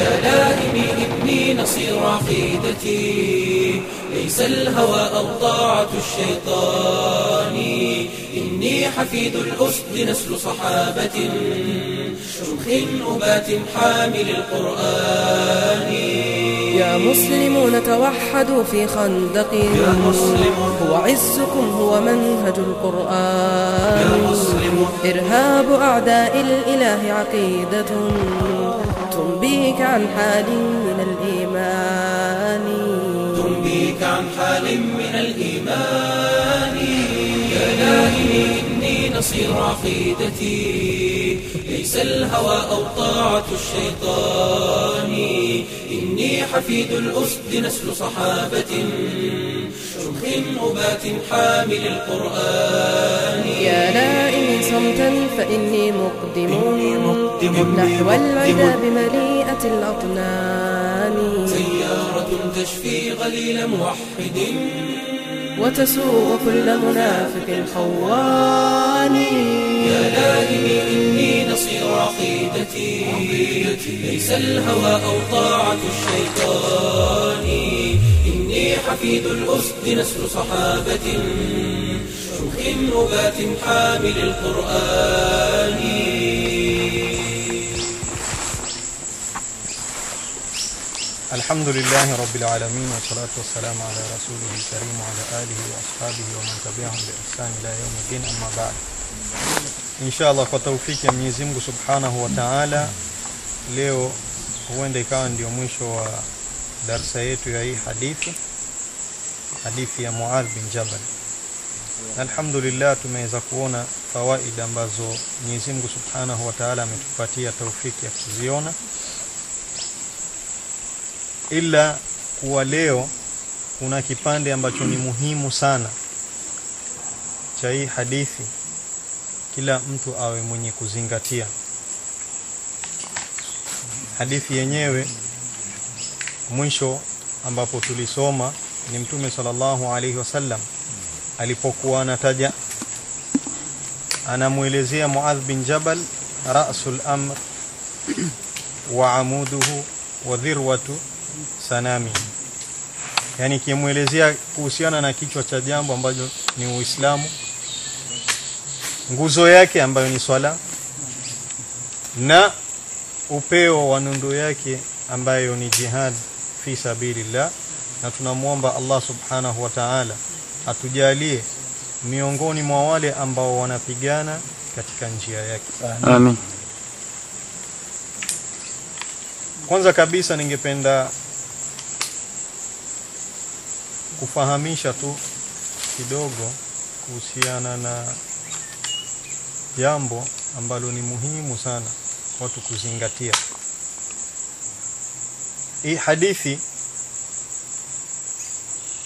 يا لائمي إني نصير عقيدتي. ليس الهوى أو طاعة الشيطان. إني حفيد الأسد نسل صحابة. شمخ أبات حامل القرآن. يا مسلمون توحدوا في خندق. يا مسلمون هو عزكم هو منهج القرآن. يا مسلمون إرهاب أعداء الإله عقيدة. تنبيك عن حال من الإيمان. تنبيك عن حال من الإيمان. يا لائمي إني نصير عقيدتي. ليس الهوى أو طاعة الشيطان. إني حفيد الأسد نسل صحابة. أبات حامل القرآن. يا لائمي صمتا فإني مقدم. مقدم. نحو العدا بمليئة الأطنان. سيارة تشفي غليل موحد. وتسوق كل منافق خوان يا لائمي إني نصير عقيدتي. ليس الهوى أو طاعة الشيطان. حفيد الأسد نسل صحابة. شمخ أبات حامل القرآن. الحمد لله رب العالمين والصلاة والسلام على رسوله الكريم وعلى آله وأصحابه ومن تبعهم بإحسان إلى يوم الدين أما بعد. إن شاء الله kwa taufiki ya Mwenyezi Mungu Subhanahu wa Ta'ala leo huenda ikawa ndio mwisho wa darsa yetu ya hii hadithi. Hadithi ya Muadh bin Jabal. Alhamdulillah tumeweza kuona fawaida ambazo Mwenyezi Mungu Subhanahu wa Ta'ala ametupatia taufiki ya kuziona. Ila kuwa leo kuna kipande ambacho ni muhimu sana cha hii hadithi kila mtu awe mwenye kuzingatia. Hadithi yenyewe mwisho ambapo tulisoma ni mtume sallallahu alaihi wasallam alipokuwa anataja anamuelezea Muadh bin Jabal rasul amr wa amuduhu wa dhirwatu sanami. Yani kimuelezea kuhusiana na kichwa cha jambo ambacho ni Uislamu nguzo yake ambayo ni swala na upeo wa nundu yake ambayo ni jihad fi sabilillah na tunamwomba Allah subhanahu wa ta'ala atujalie miongoni mwa wale ambao wanapigana katika njia yake Amin. kwanza kabisa ningependa kufahamisha tu kidogo kuhusiana na jambo ambalo ni muhimu sana watu kuzingatia hii hadithi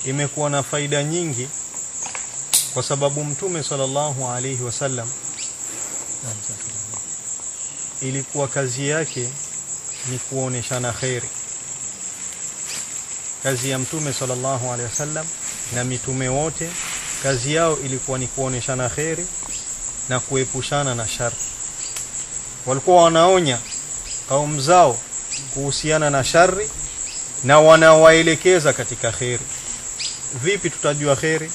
imekuwa na faida nyingi kwa sababu mtume sallallahu alaihi wasallam ilikuwa kazi yake ni kuoneshana khairi kazi ya mtume sallallahu alaihi wasallam na mitume wote kazi yao ilikuwa ni kuoneshana khairi na kuepushana na shari. Walikuwa wanaonya kaum zao kuhusiana na shari na wanawaelekeza katika kheri vipi tutajua kheri?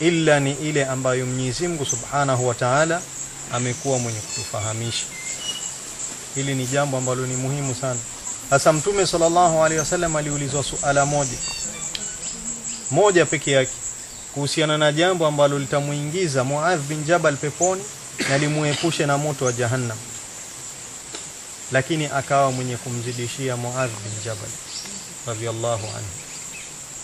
Illa ni ile ambayo Mwenyezi Mungu Subhanahu wa Ta'ala amekuwa mwenye kutufahamisha. Hili ni jambo ambalo ni muhimu sana. Sasa mtume sallallahu alaihi wasallam aliulizwa suala moja. Moja peke yake. Kuhusiana na jambo ambalo litamuingiza Muadh bin Jabal peponi na limuepushe na moto wa jahannam. Lakini akawa mwenye kumzidishia Muadh bin Jabal radiyallahu anhu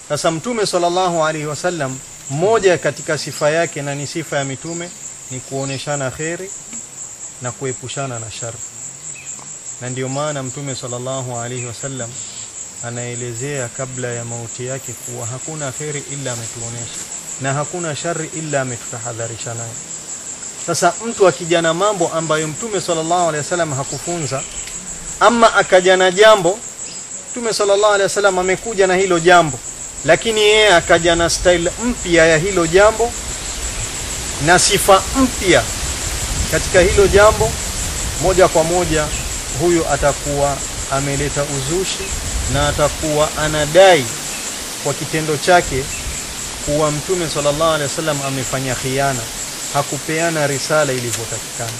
sasa mtume sallallahu alaihi wasallam moja katika sifa yake na ni sifa ya mitume ni kuoneshana kheri na kuepushana na shari. Na ndio maana mtume sallallahu alaihi wasallam anaelezea kabla ya mauti yake kuwa hakuna kheri ila ametuonesha na hakuna shari ila ametutahadharisha nayo. Sasa mtu akija na mambo ambayo mtume sallallahu alaihi wasallam hakufunza ama akaja na jambo mtume sallallahu alaihi wasallam amekuja na hilo jambo lakini yeye akaja na style mpya ya hilo jambo na sifa mpya katika hilo jambo. Moja kwa moja huyo atakuwa ameleta uzushi na atakuwa anadai kwa kitendo chake kuwa mtume sallallahu alaihi wasallam amefanya khiana. Hakupeana risala ilivyotakikana.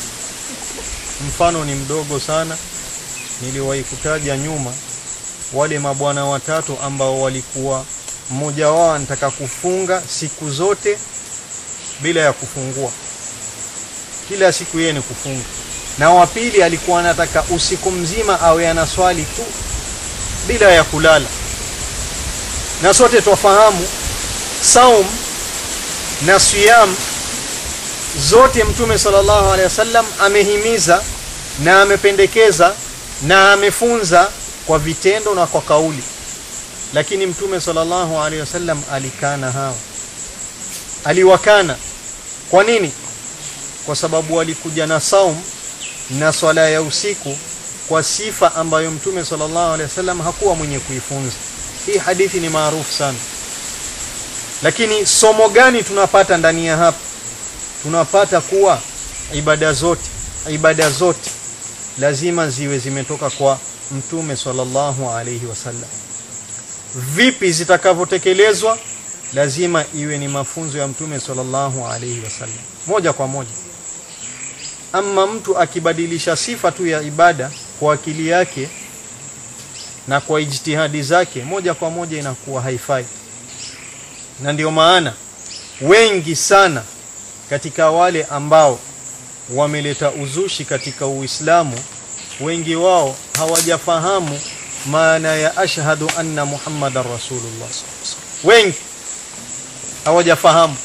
Mfano ni mdogo sana niliwahi kutaja nyuma wale mabwana watatu ambao walikuwa mmoja wao anataka kufunga siku zote bila ya kufungua. Kila siku yeye ni kufunga. Na wa pili alikuwa anataka usiku mzima awe anaswali tu bila ya kulala. Na sote twafahamu saum na siyam zote mtume sallallahu alaihi wasallam amehimiza na amependekeza na amefunza kwa vitendo na kwa kauli lakini mtume sallallahu alaihi wasallam alikana hao. Aliwakana. Kwa nini? Kwa sababu walikuja na saum na swala ya usiku kwa sifa ambayo mtume sallallahu alaihi wasallam hakuwa mwenye kuifunza. Hii hadithi ni maarufu sana. Lakini somo gani tunapata ndani ya hapa? Tunapata kuwa ibada zote ibada zote lazima ziwe zimetoka kwa mtume sallallahu alaihi wasallam vipi zitakavyotekelezwa lazima iwe ni mafunzo ya mtume sallallahu alaihi wasallam moja kwa moja. Ama mtu akibadilisha sifa tu ya ibada kwa akili yake na kwa ijtihadi zake moja kwa moja inakuwa haifai. Na ndio maana wengi sana katika wale ambao wameleta uzushi katika Uislamu wengi wao hawajafahamu maana ya ashhadu anna muhammadar rasulullah wengi hawajafahamu.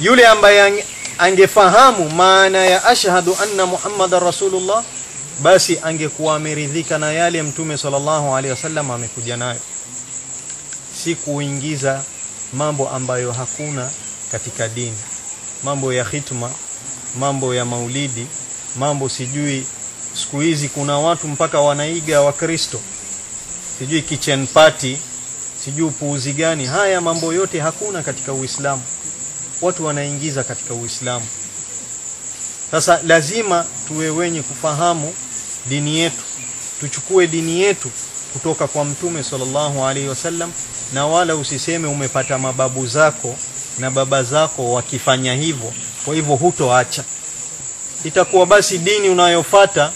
Yule ambaye angefahamu maana ya ashhadu anna muhammadar rasulullah basi angekuwa ameridhika na yale mtume sallallahu alaihi wasallam amekuja nayo. Si kuingiza mambo ambayo hakuna katika dini. Mambo ya hitma mambo ya maulidi mambo sijui siku hizi kuna watu mpaka wanaiga wakristo sijui kitchen party sijui upuuzi gani. Haya mambo yote hakuna katika uislamu. Watu wanaingiza katika uislamu. Sasa lazima tuwe wenye kufahamu dini yetu. Tuchukue dini yetu kutoka kwa mtume sallallahu alaihi wasallam na wala usiseme umepata mababu zako na baba zako wakifanya hivyo kwa hivyo hutoacha. Itakuwa basi dini unayofata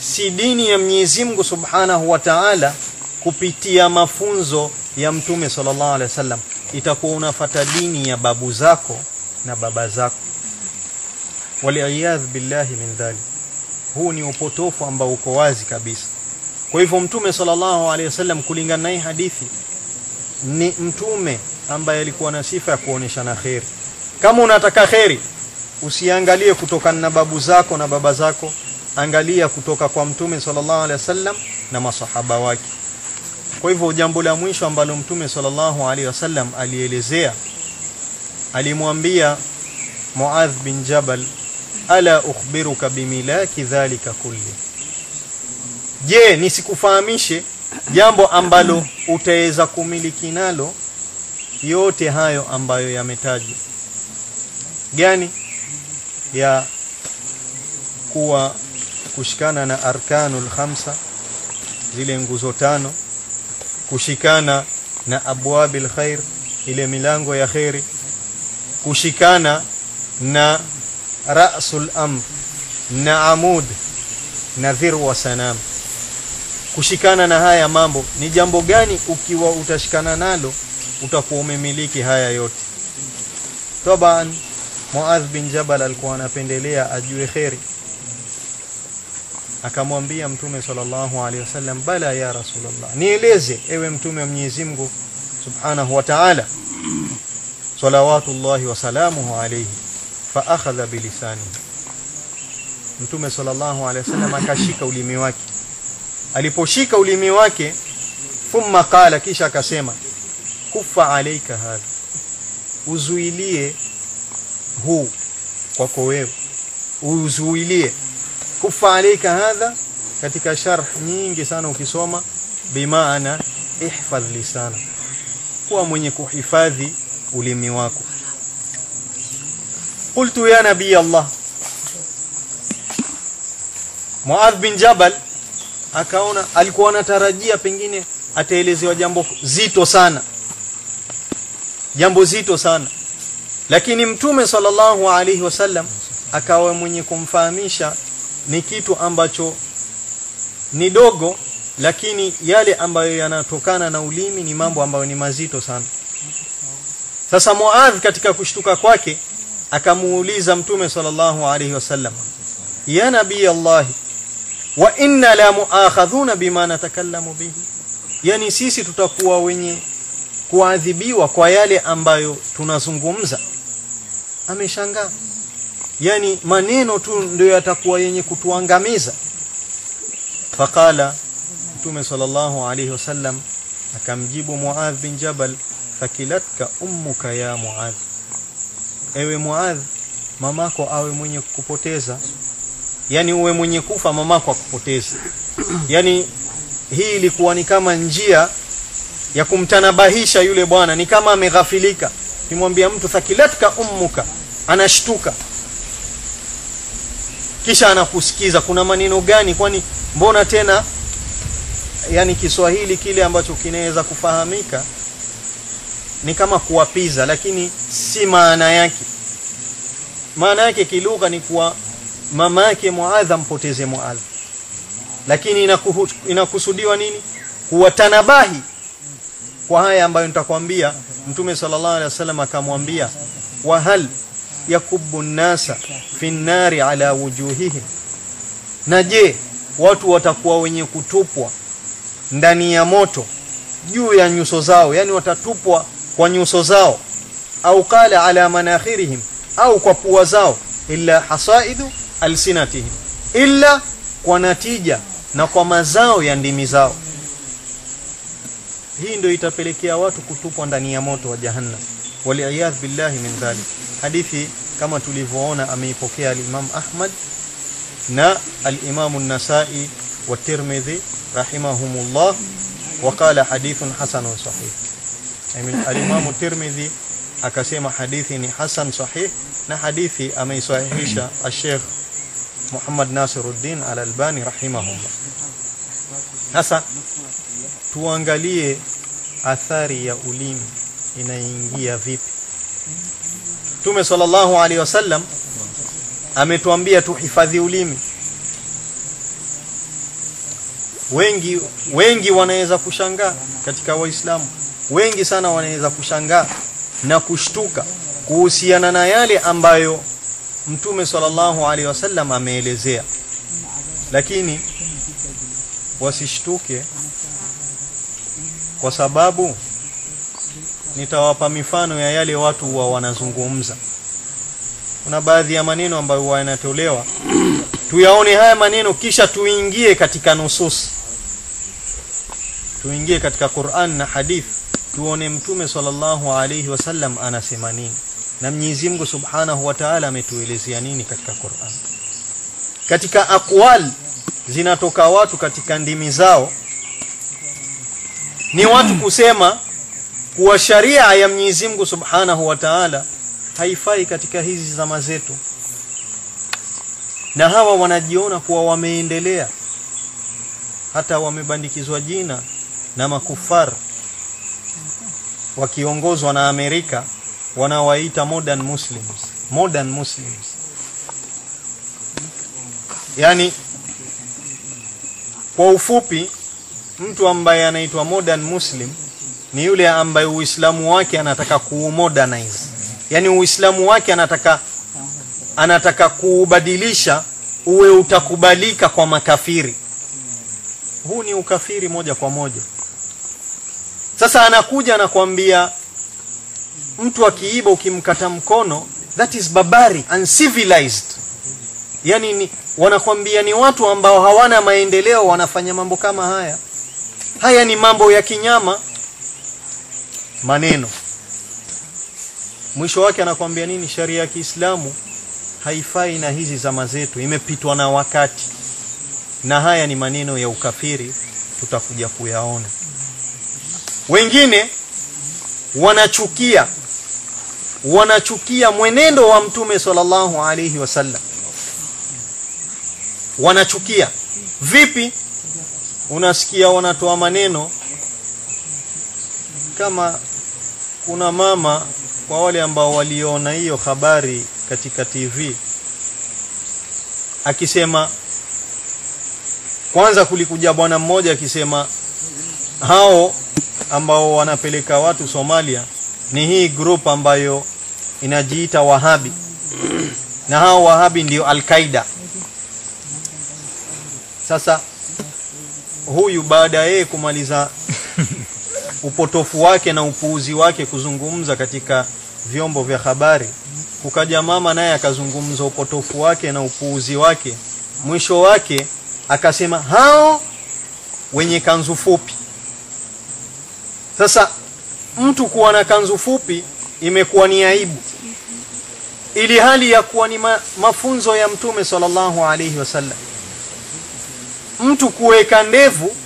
si dini ya Mwenyezi Mungu Subhanahu wa Ta'ala kupitia mafunzo ya mtume sallallahu alaihi wasallam itakuwa unafata dini ya babu zako na baba zako. Waliyadh billahi min dhalik huu ni upotofu ambao uko wazi kabisa. Kwa hivyo mtume sallallahu alaihi wasallam kulingana na hii hadithi ni mtume ambaye alikuwa na sifa ya kuoneshana kheri. Kama unataka kheri usiangalie kutoka na babu zako na baba zako angalia kutoka kwa mtume sallallahu alaihi wasallam na masahaba wake kwa hivyo jambo la mwisho ambalo mtume sallallahu alaihi wasallam alielezea alimwambia Muadh bin Jabal ala ukhbiruka bimilaki dhalika kulli? Je nisikufahamishe jambo ambalo utaweza kumiliki nalo yote hayo ambayo yametajwa gani? Ya kuwa kushikana na arkanul khamsa zile nguzo tano kushikana na abwabil khair ile milango ya khairi kushikana na rasul amr na amud na dhirwa sanam. Kushikana na haya mambo ni jambo gani ukiwa utashikana nalo utakuwa umemiliki haya yote? Taban Muadh bin Jabal alikuwa anapendelea ajue kheri akamwambia mtume sallallahu alaihi wasallam bala ya rasulullah nieleze ewe mtume wa Mwenyezi Mungu subhanahu wa ta'ala salawatullahi wa salamuhu alayhi fa akhadha bilisani mtume sallallahu alaihi wasallam akashika ulimi wake. Aliposhika ulimi wake thumma qala kisha akasema kufa alayka hadha uzuilie huu kwako wewe uzuilie kufa alayka hadha katika sharh nyingi sana ukisoma bimaana ihfadh lisana kuwa mwenye kuhifadhi ulimi wako. Qultu ya nabii Allah. Muadh bin Jabal akaona alikuwa anatarajia pengine ataelezewa jambo zito sana. Jambo zito sana. Lakini mtume sallallahu alaihi wasallam akawa mwenye kumfahamisha ni kitu ambacho ni dogo lakini yale ambayo yanatokana na ulimi ni mambo ambayo ni mazito sana. Sasa Muadh katika kushtuka kwake akamuuliza mtume sallallahu alaihi wasallam ya nabii Allah wa inna la muakhadhuna bima natakallamu bihi? Yani sisi tutakuwa wenye kuadhibiwa kwa yale ambayo tunazungumza. Ameshangaa yani maneno tu ndio yatakuwa yenye kutuangamiza. Faqala mtume sallallahu alayhi wasallam akamjibu Muadh bin Jabal fakilatka ummuka ya Muadh. Ewe Muadh mamako awe mwenye kupoteza yani uwe mwenye kufa mamako akupoteza yani hii ilikuwa ni kama njia ya kumtanabahisha yule bwana ni kama ameghafilika. Kimwambia mtu thakilatka ummuka anashtuka kisha anakusikiza kuna maneno gani? Kwani mbona tena yani Kiswahili kile ambacho kinaweza kufahamika ni kama kuwapiza lakini si maana yake. Maana yake kilugha ni kuwa mama yake Muadha mpoteze Muadha lakini inakusudiwa nini? Kuwatanabahi kwa haya ambayo nitakwambia. Mtume sallallahu alaihi wasallam akamwambia wa hal yakubbu nnasa fi nnari ala wujuhihim. Na je watu watakuwa wenye kutupwa ndani ya moto juu ya nyuso zao? Yani watatupwa kwa nyuso zao? Au kala ala manakhirihim au kwa pua zao? Illa hasaidu alsinatihim. Illa kwa natija na kwa mazao ya ndimi zao. Hii ndio itapelekea watu kutupwa ndani ya moto wa jahannam waliyadh billahi min dhalik. Hadithi kama tulivyoona ameipokea al-Imam Ahmad na al-Imam an-Nasa'i wa Tirmidhi rahimahumullah hadithun hasanun sahih. Amin al-Imam Tirmidhi akasema hadithi ni hasan sahih na hadithi ameisahihisha al-Sheikh Muhammad Nasiruddin al-Albani rahimahullah sasa tuangalie athari ya ulimi inaingia vipi? Mtume sallallahu alaihi wasallam ametuambia tuhifadhi ulimi. Wengi wengi wanaweza kushangaa katika waislamu. Wengi sana wanaweza kushangaa na kushtuka kuhusiana na yale ambayo Mtume sallallahu alaihi wasallam ameelezea. Lakini wasishtuke kwa sababu nitawapa mifano ya yale watu wa wanazungumza. Kuna baadhi ya maneno ambayo yanatolewa. Tuyaone haya maneno kisha tuingie katika nusus. Tuingie katika Qur'an na hadith. Tuone mtume sallallahu alayhi wasallam anasema nini. Na Mwenyezi Mungu Subhanahu wa Ta'ala ametuelezea nini katika Qur'an. Katika aqwal zinatoka watu katika ndimi zao. Ni watu kusema kuwa sharia ya Mwenyezi Mungu Subhanahu wa Ta'ala haifai katika hizi zama zetu. Na hawa wanajiona kuwa wameendelea hata wamebandikizwa jina na makufar wakiongozwa na Amerika wanawaita modern muslims modern muslims. Yani kwa ufupi mtu ambaye anaitwa modern muslim ni yule ambaye uislamu wake anataka kuumodernize. Yani uislamu wake anataka anataka kuubadilisha uwe utakubalika kwa makafiri. Huu ni ukafiri moja kwa moja. Sasa anakuja anakuambia mtu akiiba ukimkata mkono that is barbaric uncivilized. Yani ni, wanakwambia ni watu ambao hawana maendeleo wanafanya mambo kama haya. Haya ni mambo ya kinyama maneno. Mwisho wake anakuambia nini? Sharia ya Kiislamu haifai na hizi zama zetu imepitwa na wakati. Na haya ni maneno ya ukafiri tutakuja kuyaona. Wengine wanachukia wanachukia mwenendo wa mtume sallallahu alayhi wasallam wanachukia. Vipi? Unasikia wanatoa maneno kama kuna mama kwa wale ambao waliona hiyo habari katika TV akisema kwanza kulikuja bwana mmoja akisema hao ambao wanapeleka watu Somalia ni hii group ambayo inajiita Wahabi. Na hao Wahabi ndio Al-Qaida sasa huyu baada yeye kumaliza upotofu wake na upuuzi wake kuzungumza katika vyombo vya habari. Kukaja mama naye akazungumza upotofu wake na upuuzi wake. Mwisho wake akasema hao wenye kanzu fupi. Sasa mtu kuwa na kanzu fupi imekuwa ni aibu. Ili hali ya kuwa ni ma, mafunzo ya mtume sallallahu alaihi wasallam. Mtu kuweka ndevu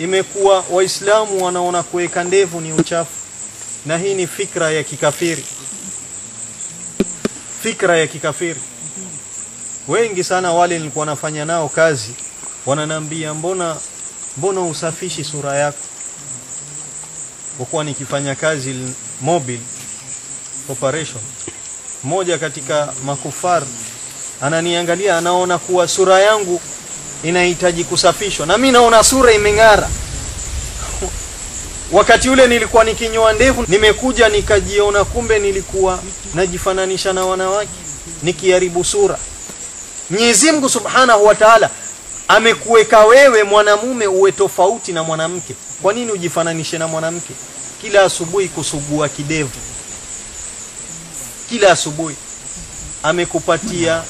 imekuwa waislamu wanaona kuweka ndevu ni uchafu. Na hii ni fikra ya kikafiri. Fikra ya kikafiri. Wengi sana wale nilikuwa nafanya nao kazi wananambia mbona mbona usafishi sura yako? Kwa nikifanya kazi mobile operation. Mmoja katika makufar ananiangalia anaona kuwa sura yangu inahitaji kusafishwa. Na mimi naona sura imeng'ara. Wakati ule nilikuwa nikinyoa ndevu nimekuja nikajiona kumbe nilikuwa najifananisha na wanawake nikiharibu sura. Mwenyezi Mungu Subhanahu wa Ta'ala amekuweka wewe mwanamume uwe tofauti na mwanamke. Kwa nini ujifananishe na mwanamke? Kila asubuhi kusugua kidevu. Kila asubuhi. Amekupatia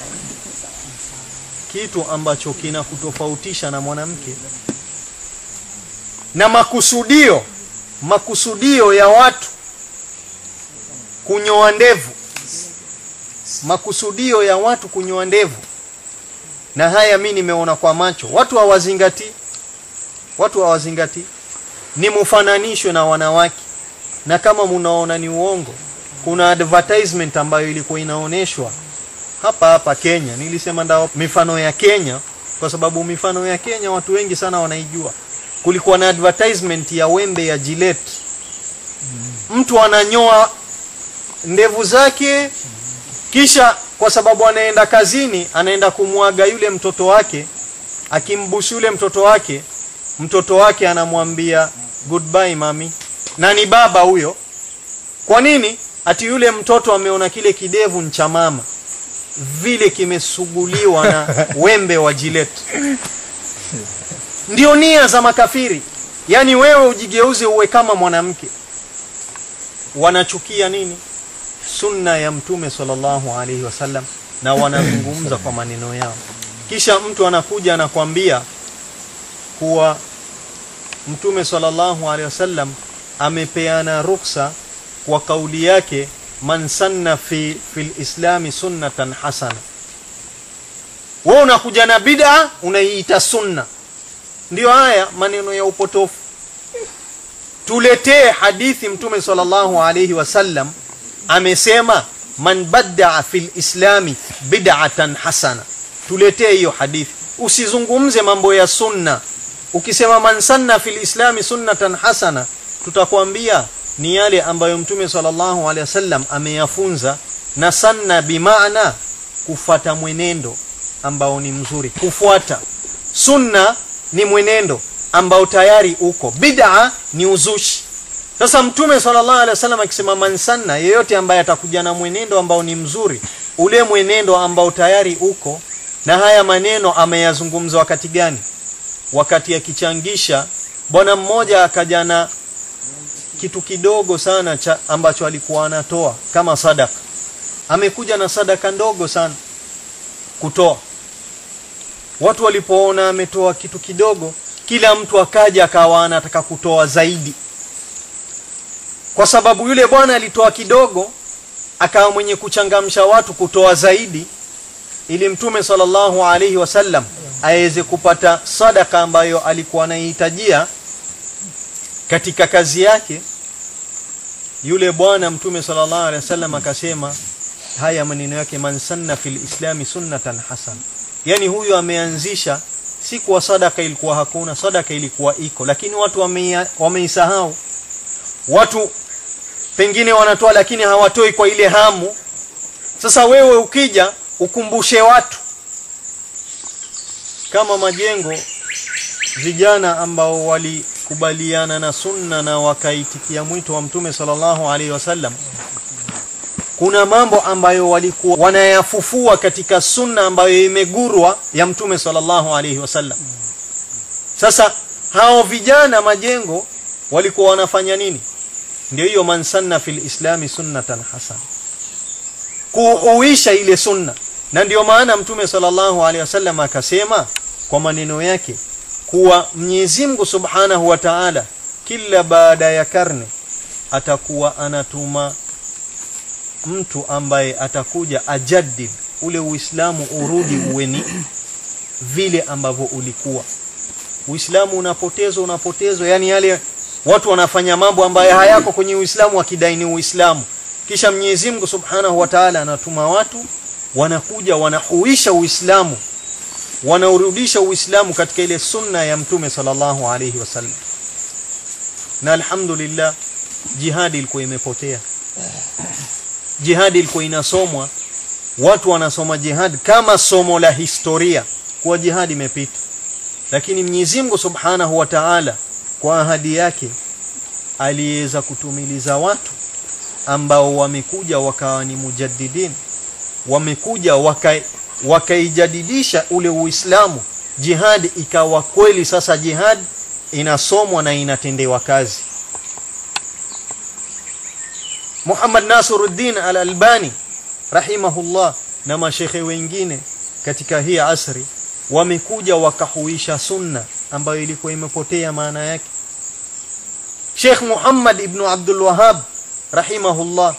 kitu ambacho kinakutofautisha na mwanamke. Na makusudio makusudio ya watu kunyoa ndevu. Makusudio ya watu kunyoa ndevu. Na haya mi nimeona kwa macho. Watu hawazingatii watu hawazingatii ni mufananishwe na wanawake. Na kama munaona ni uongo kuna advertisement ambayo ilikuwa inaoneshwa hapa hapa Kenya nilisema ndao mifano ya Kenya kwa sababu mifano ya Kenya watu wengi sana wanaijua. Kulikuwa na advertisement ya wembe ya Gillette. Mtu ananyoa ndevu zake kisha kwa sababu anaenda kazini anaenda kumwaga yule mtoto wake akimbusu yule mtoto wake mtoto wake anamwambia goodbye mami. Na ni baba huyo. Kwa nini? Ati yule mtoto ameona kile kidevu cha mama vile kimesuguliwa na wembe wa Gillette ndio nia za makafiri. Yaani wewe ujigeuze uwe kama mwanamke. Wanachukia nini? Sunna ya mtume sallallahu alaihi wasallam na wanazungumza kwa maneno yao. Kisha mtu anakuja anakwambia kuwa mtume sallallahu alaihi wasallam amepeana ruksa kwa kauli yake man sanna fi fil islami sunnatan hasana. Wewe unakuja na bid'a unaiita sunna. Ndio haya maneno ya upotofu. Tuletee hadithi mtume sallallahu alayhi wasallam amesema man baddaa fil islami bid'atan hasana. Tuletee hiyo hadithi. Usizungumze mambo ya sunna. Ukisema man sanna fil islami sunnatan hasana tutakwambia ni yale ambayo mtume sallallahu alaihi wasallam ameyafunza na sanna bimaana kufuata mwenendo ambao ni mzuri. Kufuata sunna ni mwenendo ambao tayari uko. Bid'a ni uzushi. Sasa mtume sallallahu alaihi wasallam akisema man sanna yeyote ambaye atakuja na mwenendo ambao ni mzuri ule mwenendo ambao tayari uko na haya maneno ameyazungumza wakati gani? Wakati akichangisha bwana mmoja akaja na kitu kidogo sana cha ambacho alikuwa anatoa kama sadaka. Amekuja na sadaka ndogo sana kutoa. Watu walipoona ametoa kitu kidogo kila mtu akaja akawa anataka kutoa zaidi. Kwa sababu yule bwana alitoa kidogo akawa mwenye kuchangamsha watu kutoa zaidi ili mtume sallallahu alaihi wasallam aweze kupata sadaka ambayo alikuwa anaihitajia katika kazi yake yule bwana mtume sallallahu alaihi wasallam akasema haya maneno yake man sanna fil islami sunnatan hasan. Yani huyu ameanzisha si kwa sadaka ilikuwa hakuna sadaka ilikuwa iko lakini watu wameisahau. Watu pengine wanatoa lakini hawatoi kwa ile hamu. Sasa wewe ukija ukumbushe watu. Kama majengo vijana ambao walikubaliana na sunna na wakaitikia mwito wa mtume sallallahu alaihi wasallam. Kuna mambo ambayo walikuwa wanayafufua katika sunna ambayo imegurwa ya mtume sallallahu alaihi wasallam. Sasa hao vijana majengo walikuwa wanafanya nini? Ndio hiyo man sanna fil islami sunnatan hasan kuuisha ile sunna. Na ndio maana mtume sallallahu alaihi wasallam akasema kwa maneno yake kuwa Mwenyezi Mungu Subhanahu wa Ta'ala kila baada ya karne atakuwa anatuma mtu ambaye atakuja ajaddid ule Uislamu urudi uweni vile ambavyo ulikuwa. Uislamu unapotezwa unapotezwa yani yale watu wanafanya mambo ambayo hayako kwenye Uislamu akidaini Uislamu. Kisha Mwenyezi Mungu Subhanahu wa Ta'ala anatuma watu wanakuja wanahuisha Uislamu wanaurudisha Uislamu katika ile sunna ya Mtume sallallahu alayhi wasallam. Na alhamdulillah jihadi ilikuwa imepotea. Jihadi ilikuwa inasomwa. Watu wanasoma jihad kama somo la historia kwa jihadi imepita. Lakini Mwenyezi Mungu Subhanahu wa Ta'ala kwa ahadi yake aliweza kutumiliza watu ambao wamekuja wakawa ni mujaddidin wamekuja waka wakaijadidisha ule Uislamu jihad ikawa kweli. Sasa jihad inasomwa na inatendewa kazi. Muhammad Nasiruddin Al-Albani rahimahullah na mashehe wengine katika hii asri wamekuja wakahuisha sunna ambayo ilikuwa imepotea maana yake. Sheikh Muhammad ibn Abdul Wahhab rahimahullah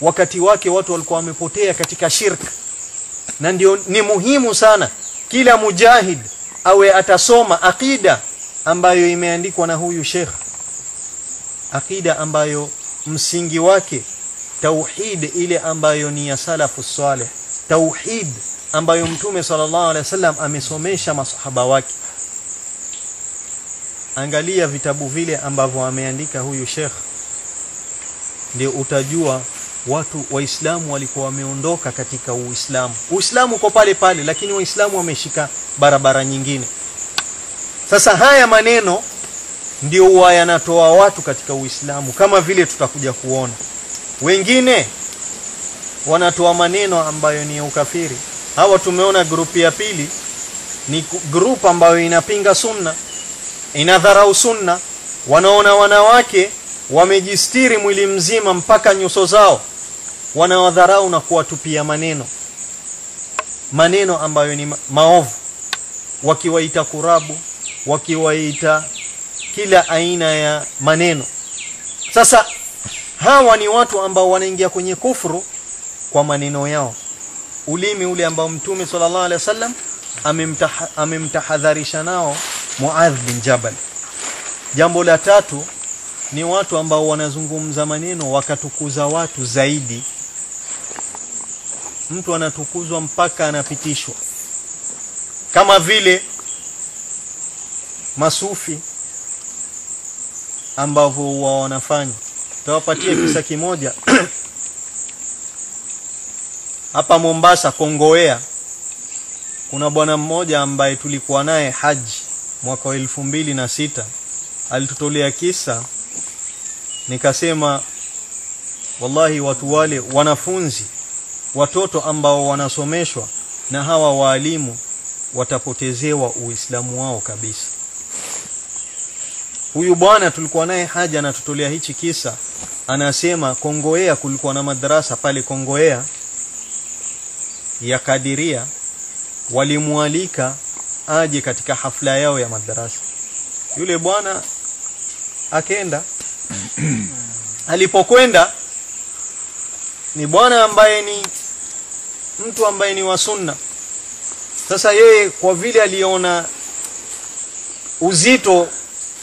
wakati wake watu walikuwa wamepotea katika shirka na ndio ni muhimu sana kila mujahid awe atasoma akida ambayo imeandikwa na huyu Sheikh. Akida ambayo msingi wake tauhid ile ambayo ni ya salafu saleh tauhid ambayo mtume sallallahu alaihi wasallam amesomesha masahaba wake. Angalia vitabu vile ambavyo ameandika huyu Sheikh. Ndio utajua watu waislamu walikuwa wameondoka katika uislamu. Uislamu uko pale pale lakini waislamu wameshika barabara nyingine. Sasa haya maneno ndio huwa yanatoa watu katika uislamu kama vile tutakuja kuona. Wengine wanatoa maneno ambayo ni ukafiri. Hawa tumeona grupu ya pili ni grupu ambayo inapinga sunna inadharau sunna. Wanaona wanawake wamejistiri mwili mzima mpaka nyuso zao wanawadharau na kuwatupia maneno. Maneno ambayo ni maovu. Wakiwaita kurabu wakiwaita kila aina ya maneno. Sasa hawa ni watu ambao wanaingia kwenye kufuru kwa maneno yao. Ulimi ule ambao mtume sallallahu alaihi wasallam amemtaha, amemtahadharisha nao Muadh bin Jabal. Jambo la tatu ni watu ambao wanazungumza maneno wakatukuza watu zaidi mtu anatukuzwa mpaka anapitishwa. Kama vile masufi ambavyo wanafanya. Tawapatie kisa kimoja. Hapa Mombasa kongoea kuna bwana mmoja ambaye tulikuwa naye haji mwaka wa elfu mbili na sita. Alitutolea kisa nikasema wallahi watu wale wanafunzi watoto ambao wanasomeshwa na hawa waalimu watapotezewa uislamu wao kabisa. Huyu bwana tulikuwa naye haja anatutolea hichi kisa. Anasema Kongoea kulikuwa na madarasa pale Kongoea ya Kadiria. Walimwalika aje katika hafla yao ya madarasa yule bwana akenda. Alipokwenda ni bwana ambaye ni mtu ambaye ni wa sunna. Sasa yeye kwa vile aliona uzito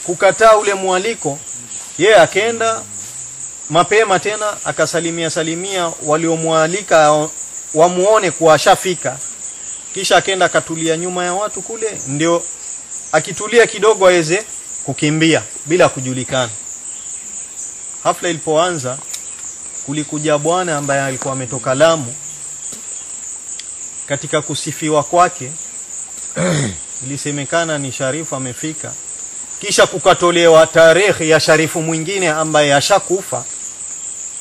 kukataa ule mwaliko yeye akenda mapema tena akasalimia salimia waliomwalika wamuone kuwa shafika kisha akenda akatulia nyuma ya watu kule ndio akitulia kidogo aweze kukimbia bila kujulikana. Hafla ilipoanza kulikuja bwana ambaye alikuwa ametoka Lamu katika kusifiwa kwake ilisemekana ni Sharifu amefika. Kisha kukatolewa tarehe ya Sharifu mwingine ambaye ashakufa.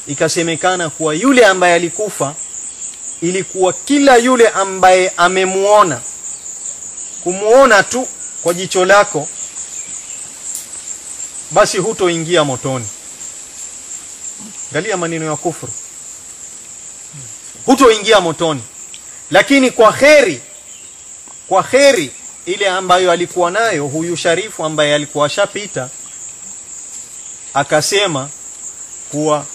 Ikasemekana kuwa yule ambaye alikufa ilikuwa kila yule ambaye amemuona. Kumuona tu kwa jicho lako basi hutoingia motoni. Angalia maneno ya kufuru. Hutoingia motoni lakini kwa kheri kwa kheri ile ambayo alikuwa nayo huyu sharifu ambaye alikuwa ashapita akasema kuwa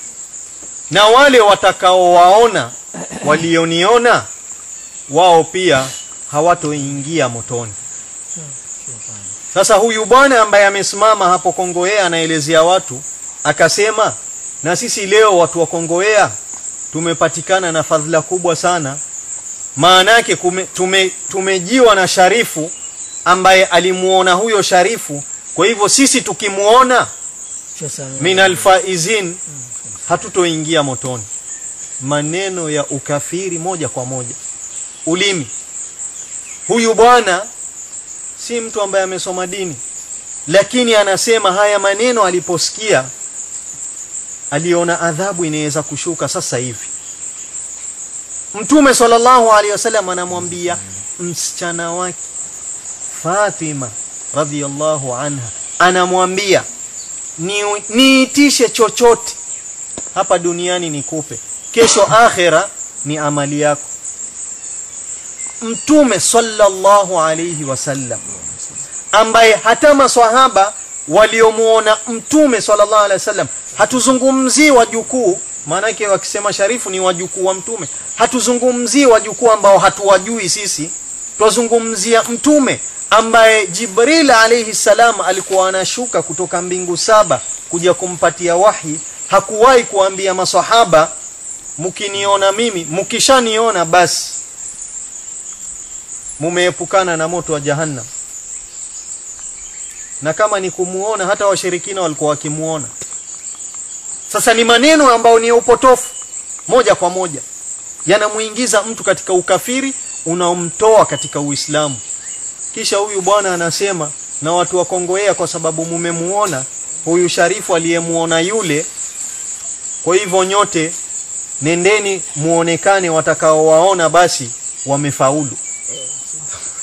na wale watakaowaona walioniona wao pia hawatoingia motoni. Sasa huyu bwana ambaye amesimama hapo Kongoea anaelezea watu akasema na sisi leo watu wa Kongoea tumepatikana na fadhila kubwa sana maana yake tume, tumejiwa na sharifu ambaye alimuona huyo sharifu. Kwa hivyo sisi tukimuona min alfaizin hatutoingia motoni. Maneno ya ukafiri moja kwa moja. Ulimi. Huyu bwana si mtu ambaye amesoma dini lakini anasema haya maneno aliposikia aliona adhabu inaweza kushuka sasa hivi mtume sallallahu alaihi wasallam anamwambia msichana wake Fatima radhiallahu anha anamwambia niitishe ni chochote. Hapa duniani nikupe. Kesho akhera ni amali yako. Mtume sallallahu alayhi wasallam ambaye hata maswahaba waliomuona mtume sallallahu alayhi wasallam hatuzungumzii wajukuu maanake wakisema sharifu ni wajukuu wa mtume. Hatuzungumzii wajukuu ambao hatuwajui sisi. Twazungumzia mtume ambaye Jibril alayhi salam alikuwa anashuka kutoka mbingu saba kuja kumpatia wahi. Hakuwahi kuambia maswahaba mkiniona mimi mkishaniona basi. Mumeepukana na moto wa jahannam. Na kama ni kumuona hata washirikina walikuwa wakimuona sasa ni maneno ambayo ni upotofu moja kwa moja. Yanamuingiza mtu katika ukafiri unaomtoa katika Uislamu. Kisha huyu bwana anasema na watu wa Kongoea kwa sababu mumemuona huyu sharifu aliyemuona yule. Kwa hivyo nyote nendeni muonekane watakaowaona basi wamefaulu.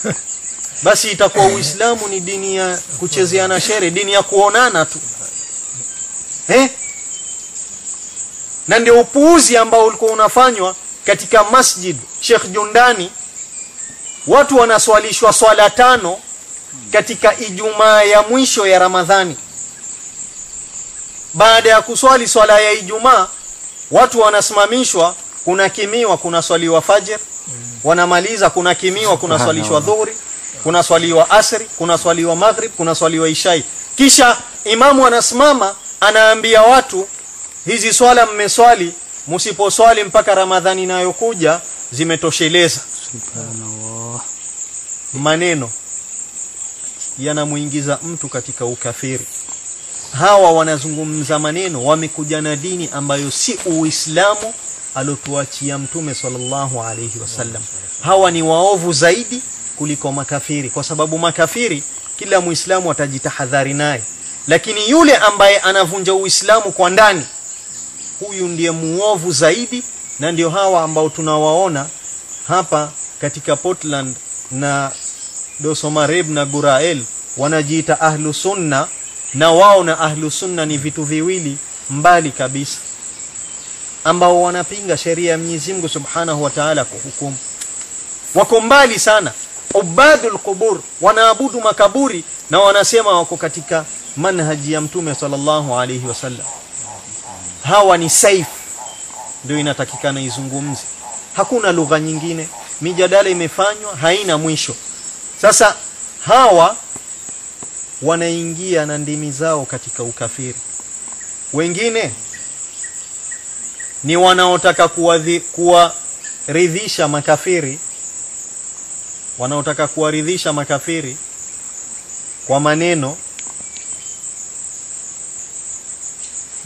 Basi itakuwa Uislamu ni dini ya kuchezeana shere dini ya kuonana tu. Eh na ndio upuuzi ambao ulikuwa unafanywa katika masjid Sheikh Jundani. Watu wanaswalishwa swala tano katika Ijumaa ya mwisho ya Ramadhani. Baada ya kuswali swala ya Ijumaa watu wanasimamishwa kuna kimiwa kuna swaliwa fajr. Wanamaliza kuna kimiwa kuna swalishwa dhuhuri kuna swaliwa asri kuna swaliwa maghrib kuna swaliwa ishai. Kisha imamu anasimama anaambia watu hizi swala mmeswali msiposwali mpaka ramadhani inayokuja zimetosheleza. Maneno yanamuingiza mtu katika ukafiri. Hawa wanazungumza maneno wamekuja na dini ambayo si uislamu alotuachia mtume sallallahu alayhi wasallam. Hawa ni waovu zaidi kuliko makafiri kwa sababu makafiri kila muislamu atajitahadhari naye. Lakini yule ambaye anavunja uislamu kwa ndani huyu ndiye muovu zaidi na ndio hawa ambao tunawaona hapa katika Portland na Dosomareb na Gurael wanajiita ahlu sunna na wao na ahlu sunna ni vitu viwili mbali kabisa ambao wanapinga sheria ya Mwenyezi Mungu Subhanahu wa Ta'ala kuhukumu. Wako mbali sana ubadul qubur wanaabudu makaburi na wanasema wako katika manhaji ya mtume sallallahu alayhi wasallam hawa ni saif. Ndio inatakikana izungumze. Hakuna lugha nyingine. Mijadala imefanywa haina mwisho. Sasa hawa wanaingia na ndimi zao katika ukafiri. Wengine ni wanaotaka kuwaridhisha makafiri. Wanaotaka kuwaridhisha makafiri kwa maneno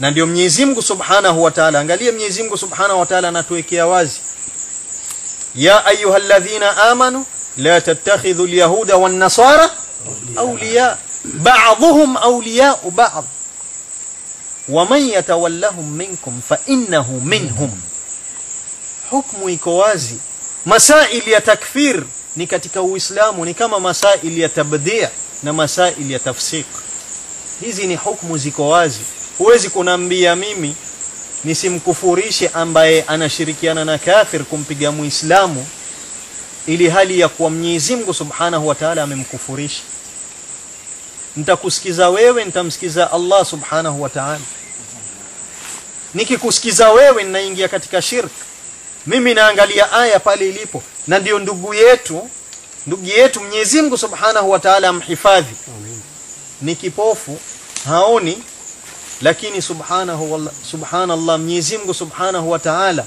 na ndio Mwenyezi Mungu Subhanahu wa Ta'ala. Angalia Mwenyezi Mungu Subhanahu wa Ta'ala anatuwekea wazi. Ya ayyuhalladhina amanu la tattakhidhu alyahuda wan nasara awliya ba'dhum awliya ba'd. Waman yatawallahum minkum fa innahu minhum. Hukmu iko wazi. Masaili ya takfir ni katika uislamu ni kama masaili ya tabdia na masaili ya tafsik hizi ni hukmu ziko wazi huwezi kunambia mimi nisimkufurishe ambaye anashirikiana na kafir kumpiga muislamu ili hali ya kuwa Mwenyezi Mungu Subhanahu wa Ta'ala amemkufurisha. Nitakusikiza wewe nitamsikiza Allah Subhanahu wa Ta'ala. Nikikusikiza wewe ninaingia katika shirk. Mimi naangalia aya pale ilipo. Na ndio ndugu yetu ndugu yetu Mwenyezi Mungu Subhanahu wa Ta'ala amhifadhi. Ni kipofu haoni lakini subhanahu wa subhanallah Mwenyezi Mungu Subhanahu wa Ta'ala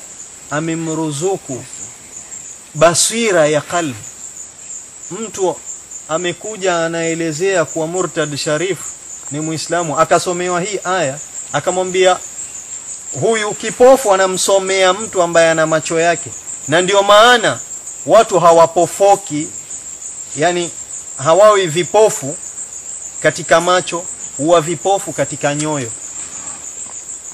amemruzuku basira ya kalbi mtu amekuja anaelezea kuwa Murtad Sharif ni Muislamu. Akasomewa hii aya akamwambia huyu kipofu anamsomea mtu ambaye ana macho yake. Na ndio maana watu hawapofoki yani hawawi vipofu katika macho huwa vipofu katika nyoyo.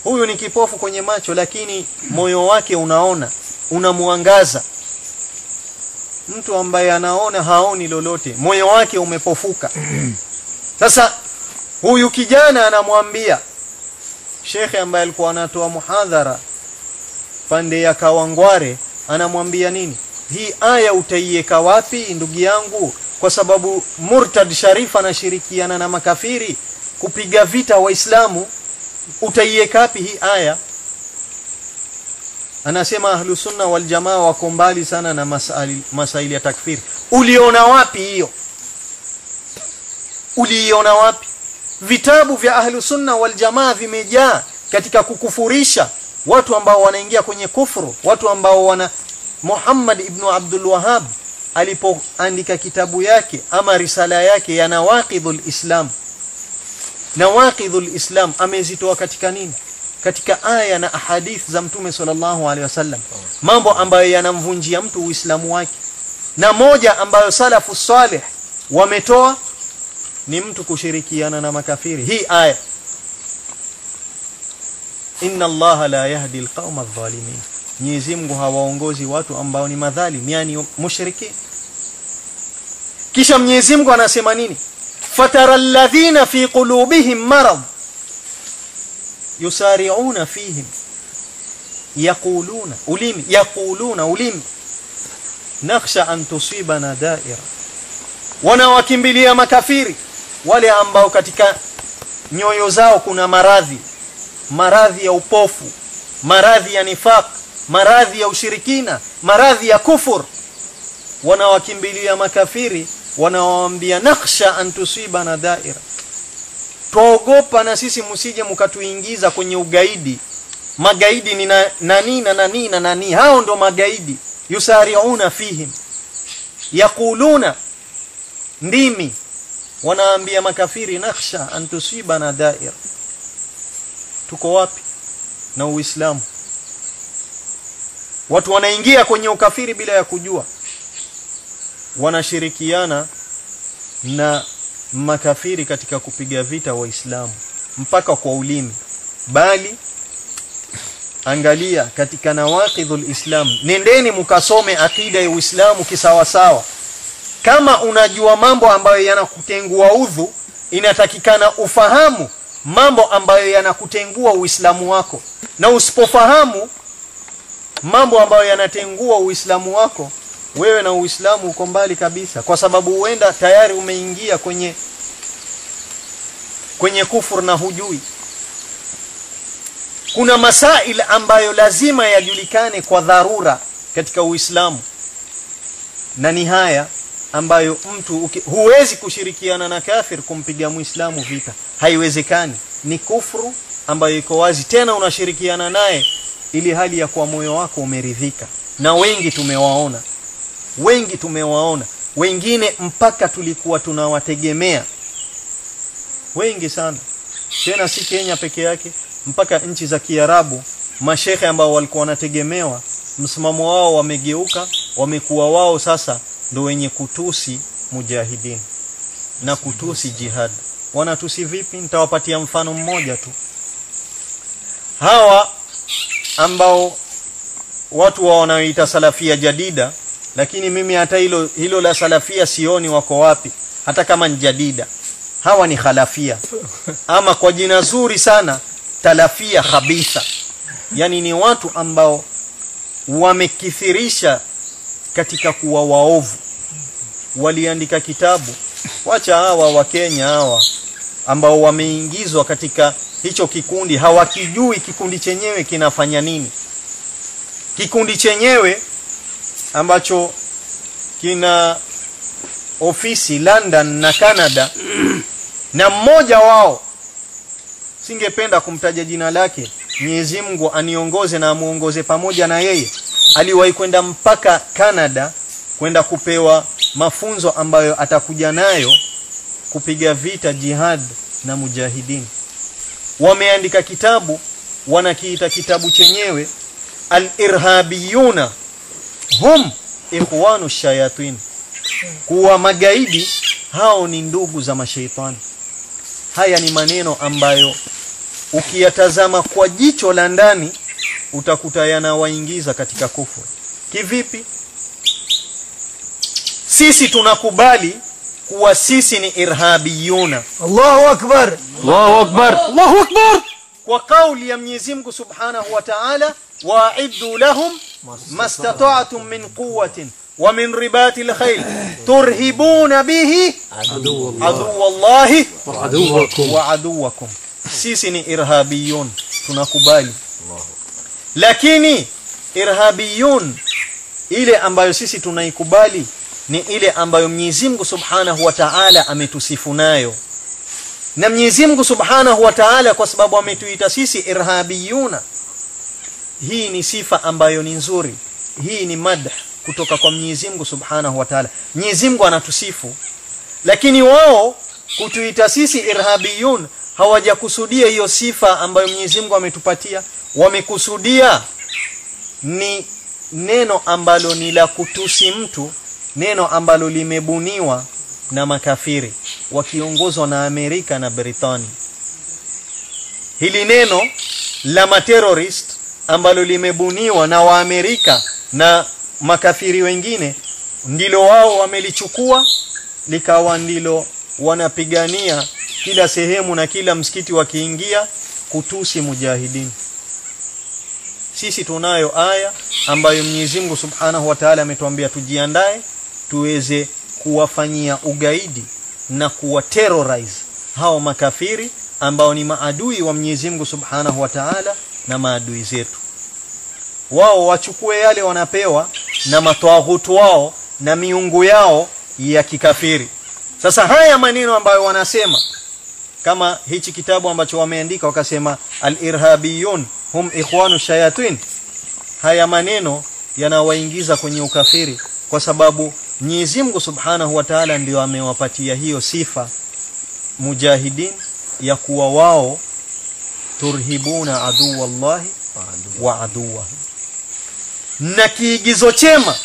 Huyu ni kipofu kwenye macho lakini moyo wake unaona unamwangaza. Mtu ambaye anaona haoni lolote moyo wake umepofuka. Sasa huyu kijana anamwambia shekhe ambaye alikuwa anatoa muhadhara pande ya Kawangware anamwambia nini? Hii aya utaiweka wapi ndugu yangu? Kwa sababu Murtad Sharif anashirikiana na makafiri kupiga vita waislamu. Utaiweka wapi hii aya? Anasema ahlu sunna wal jamaa wako mbali sana na masaili, masaili ya takfiri uliona wapi hiyo? Uliiona wapi? Vitabu vya ahlu sunna wal jamaa vimejaa katika kukufurisha watu ambao wanaingia kwenye kufuru watu ambao wana Muhammad ibn Abdul Wahhab alipoandika kitabu yake ama risala yake ya Nawaqidul islam nawaqidhul islam amezitoa katika nini? Katika aya na ahadith za mtume sallallahu alaihi wasallam. Mambo ambayo yanamvunjia mtu uislamu wake. Na moja ambayo salafu salih wametoa ni mtu kushirikiana na makafiri. Hii aya. Inna allaha la yahdi alqauma adh-dhalimin. Mwenyezi Mungu hawaongozi watu ambao ni madhalim yani mushriki kisha Mwenyezi Mungu anasema nini fatara alladhina fi qulubihim marad yusari'una fihim yaquluna ulimi yaquluna ulimi nakhsha an tusibana da'ira wanawakimbilia makafiri wale ambao katika nyoyo zao kuna maradhi. Maradhi ya upofu. Maradhi ya nifaq. Maradhi ya ushirikina. Maradhi ya kufur. Wanawakimbilia makafiri wanawaambia nakhsha an tusibana da'ira. Tuogopa na sisi msije mkatuingiza kwenye ugaidi. Magaidi ni na, nani na nani na nani? Hao ndo magaidi. Yusariuna fihim. Yakuluna ndimi. Wanaambia makafiri nakhsha an tusibana da'ira. Tuko wapi? Na uislamu. Watu wanaingia kwenye ukafiri bila ya kujua wanashirikiana na makafiri katika kupiga vita waislamu mpaka kwa ulimi. Bali angalia katika nawaqidhul islam nendeni mukasome akida ya uislamu kisawasawa. Kama unajua mambo ambayo yanakutengua udhu inatakikana ufahamu mambo ambayo yanakutengua uislamu wako. Na usipofahamu mambo ambayo yanatengua uislamu wako wewe na uislamu uko mbali kabisa kwa sababu huenda tayari umeingia kwenye kwenye kufur na hujui. Kuna masail ambayo lazima yajulikane kwa dharura katika uislamu. Na ni haya ambayo mtu huwezi kushirikiana na kafir kumpiga muislamu vita. Haiwezekani. Ni kufru ambayo iko wazi. Tena unashirikiana naye ili hali ya kwa moyo wako umeridhika. Na wengi tumewaona wengi tumewaona. Wengine mpaka tulikuwa tunawategemea. Wengi sana. Tena si Kenya peke yake mpaka nchi za Kiarabu. Mashehe ambao walikuwa wanategemewa msimamo wao wamegeuka wamekuwa wao sasa ndo wenye kutusi mujahidin na kutusi jihad. Wanatusi vipi? Nitawapatia mfano mmoja tu. Hawa ambao watu wanaoita salafia jadida lakini mimi hata hilo hilo la salafia sioni wako wapi. Hata kama ni jadida. Hawa ni khalafia. Ama kwa jina zuri sana talafia kabisa yani ni watu ambao wamekithirisha katika kuwa waovu. Waliandika kitabu. Wacha hawa wa Kenya hawa ambao wameingizwa katika hicho kikundi hawakijui kikundi chenyewe kinafanya nini. Kikundi chenyewe ambacho kina ofisi London na Canada. Na mmoja wao singependa kumtaja jina lake Mwenyezi Mungu aniongoze na amuongoze pamoja na yeye. Aliwahi kwenda mpaka Canada kwenda kupewa mafunzo ambayo atakuja nayo kupiga vita jihad na mujahidin wameandika kitabu wanakiita kitabu chenyewe al-irhabiyuna hum. Ikhwanu shayatin. Kuwa magaidi hao ni ndugu za mashaitani. Haya ni maneno ambayo ukiyatazama kwa jicho la ndani utakuta yanawaingiza katika kufuru kivipi? Sisi tunakubali kuwa sisi ni irhabiyuna. Allahu akbar. Allahu akbar. Allahu akbar. Kwa kauli ya Mwenyezi Mungu Subhanahu wa Ta'ala wa'iddu lahum mastata'tum min quwwatin wa min ribati al-khayl turhibuna bihi aduwallahi wa aduwakum sisi ni irhabiyun tunakubali lakini irhabiyun ile ambayo sisi tunaikubali ni ile ambayo Mwenyezi Mungu Subhanahu wa Ta'ala ametusifu nayo na Mwenyezi Mungu Subhanahu wa Ta'ala kwa sababu ametuita sisi irhabiyuna hii ni sifa ambayo ni nzuri. Hii ni madh kutoka kwa Mwenyezi Mungu Subhanahu wa Ta'ala. Mwenyezi Mungu anatusifu. Lakini wao kutuita sisi irhabiyun hawajakusudia hiyo sifa ambayo Mwenyezi Mungu ametupatia. Wamekusudia ni neno ambalo ni la kutusi mtu neno ambalo limebuniwa na makafiri wakiongozwa na Amerika na Britani. Hili neno la materrorist ambalo limebuniwa na Waamerika na makafiri wengine ndilo wao wamelichukua likawa ndilo wanapigania kila sehemu na kila msikiti wakiingia kutusi mujahidin sisi tunayo aya ambayo Mwenyezi Mungu Subhanahu wa Ta'ala ametuambia tujiandae tuweze kuwafanyia ugaidi na kuwa terrorize hao makafiri ambao ni maadui wa Mwenyezi Mungu Subhanahu wa Ta'ala na maadui zetu. Wao wachukue yale wanapewa na matawaghutu wao na miungu yao ya kikafiri. Sasa haya maneno ambayo wanasema kama hichi kitabu ambacho wameandika wakasema al-irhabiyun hum ikhwanu shayatin. Haya maneno yanawaingiza kwenye ukafiri kwa sababu Mwenyezi Mungu Subhanahu wa Ta'ala ndio amewapatia hiyo sifa mujahidin ya kuwa wao turhibuna aduwallahi wa aduwa. Na kiigizo chema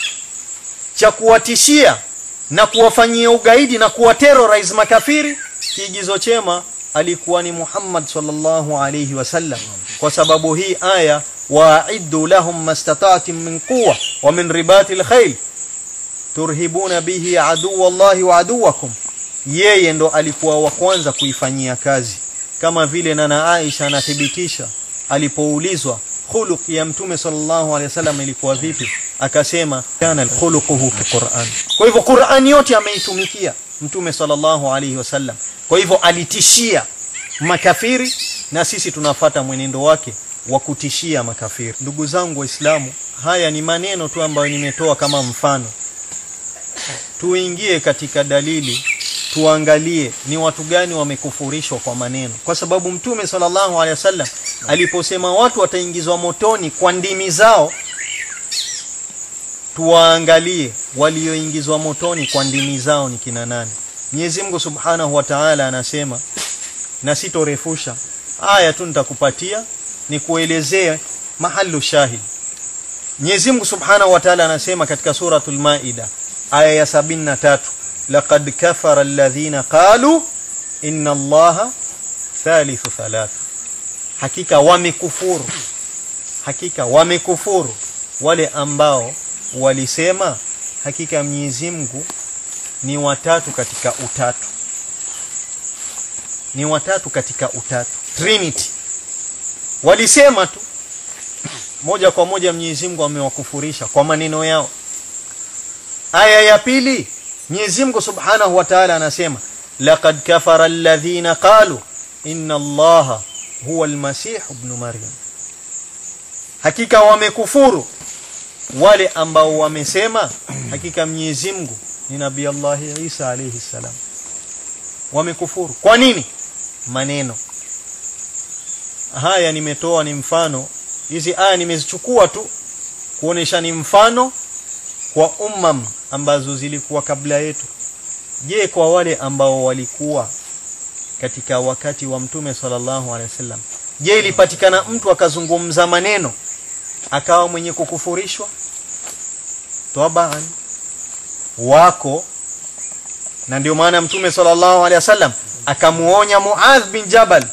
cha kuwatishia na kuwafanyia ugaidi na kuwa terrorize makafiri kiigizo chema alikuwa ni Muhammad sallallahu alayhi wasallam kwa sababu hii aya wa'iddu lahum mastata'tum min quwwa wa min ribatil al-khayl turhibuna bihi aduwa Allahi wa aduwakum. Yeye ndo alikuwa wa kwanza kuifanyia kazi kama vile nana Aisha anathibitisha alipoulizwa khuluq ya mtume sallallahu alaihi wasallam ilikuwa vipi akasema kana khuluquhu fi Qur'an. Kwa hivyo Qur'an yote ameitumikia mtume sallallahu alaihi wasallam. Kwa hivyo alitishia makafiri na sisi tunafata mwenendo wake wa kutishia makafiri. Ndugu zangu waislamu haya ni maneno tu ambayo nimetoa kama mfano. Tuingie katika dalili tuangalie ni watu gani wamekufurishwa kwa maneno. Kwa sababu mtume sallallahu alaihi wasallam aliposema watu wataingizwa motoni kwa ndimi zao tuwaangalie walioingizwa motoni kwa ndimi zao ni kina nani. Mwenyezi Mungu Subhanahu wa Ta'ala anasema na sitorefusha aya tu nitakupatia ni kuelezea mahalu shahid. Mwenyezi Mungu Subhanahu wa Ta'ala anasema katika suratul Maida aya ya 73 laqad kafara alladhina qalu inna Allaha thalithu thalath hakika wamekufuru. hakika wamekufuru. wale ambao walisema hakika Mwenyezi Mungu ni watatu katika utatu. ni watatu katika utatu. Trinity. walisema tu. moja kwa moja Mwenyezi Mungu amewakufurisha kwa maneno yao. Aya ya pili Mwenyezi Mungu Subhanahu wa Ta'ala anasema laqad kafara alladhina qalu inna Allaha huwa al-Masih ibn Maryam. Hakika wamekufuru wale ambao wamesema hakika Mwenyezi Mungu ni Nabii Allah Isa alayhi salam. Wamekufuru. Kwa nini? Maneno. Haya nimetoa ni mfano. Hizi aya nimezichukua tu kuonesha ni mfano kwa ummam ambazo zilikuwa kabla yetu. Je kwa wale ambao walikuwa katika wakati wa mtume sallallahu alaihi wasallam je ilipatikana mtu akazungumza maneno akawa mwenye kukufurishwa? Tabaan. Wako. Na ndio maana mtume sallallahu alaihi wasallam akamuonya Muadh bin Jabal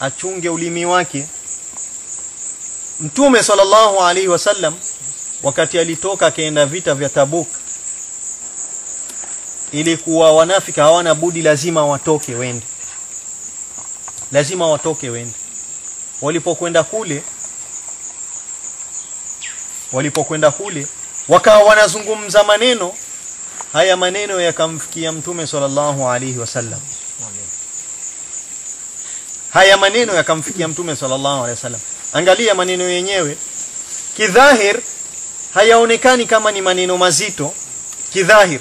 achunge ulimi wake. Mtume sallallahu alaihi wasallam wakati alitoka akaenda vita vya Tabuk ilikuwa wanafika hawana budi lazima watoke wende. Lazima watoke wende. Walipokwenda kule walipokwenda kule wakawa wanazungumza maneno. Haya maneno yakamfikia mtume sallallahu alaihi wasallam. Haya maneno yakamfikia mtume sallallahu alaihi wasallam. Angalia maneno yenyewe. Kidhahir hayaonekani kama ni maneno mazito. Kidhahir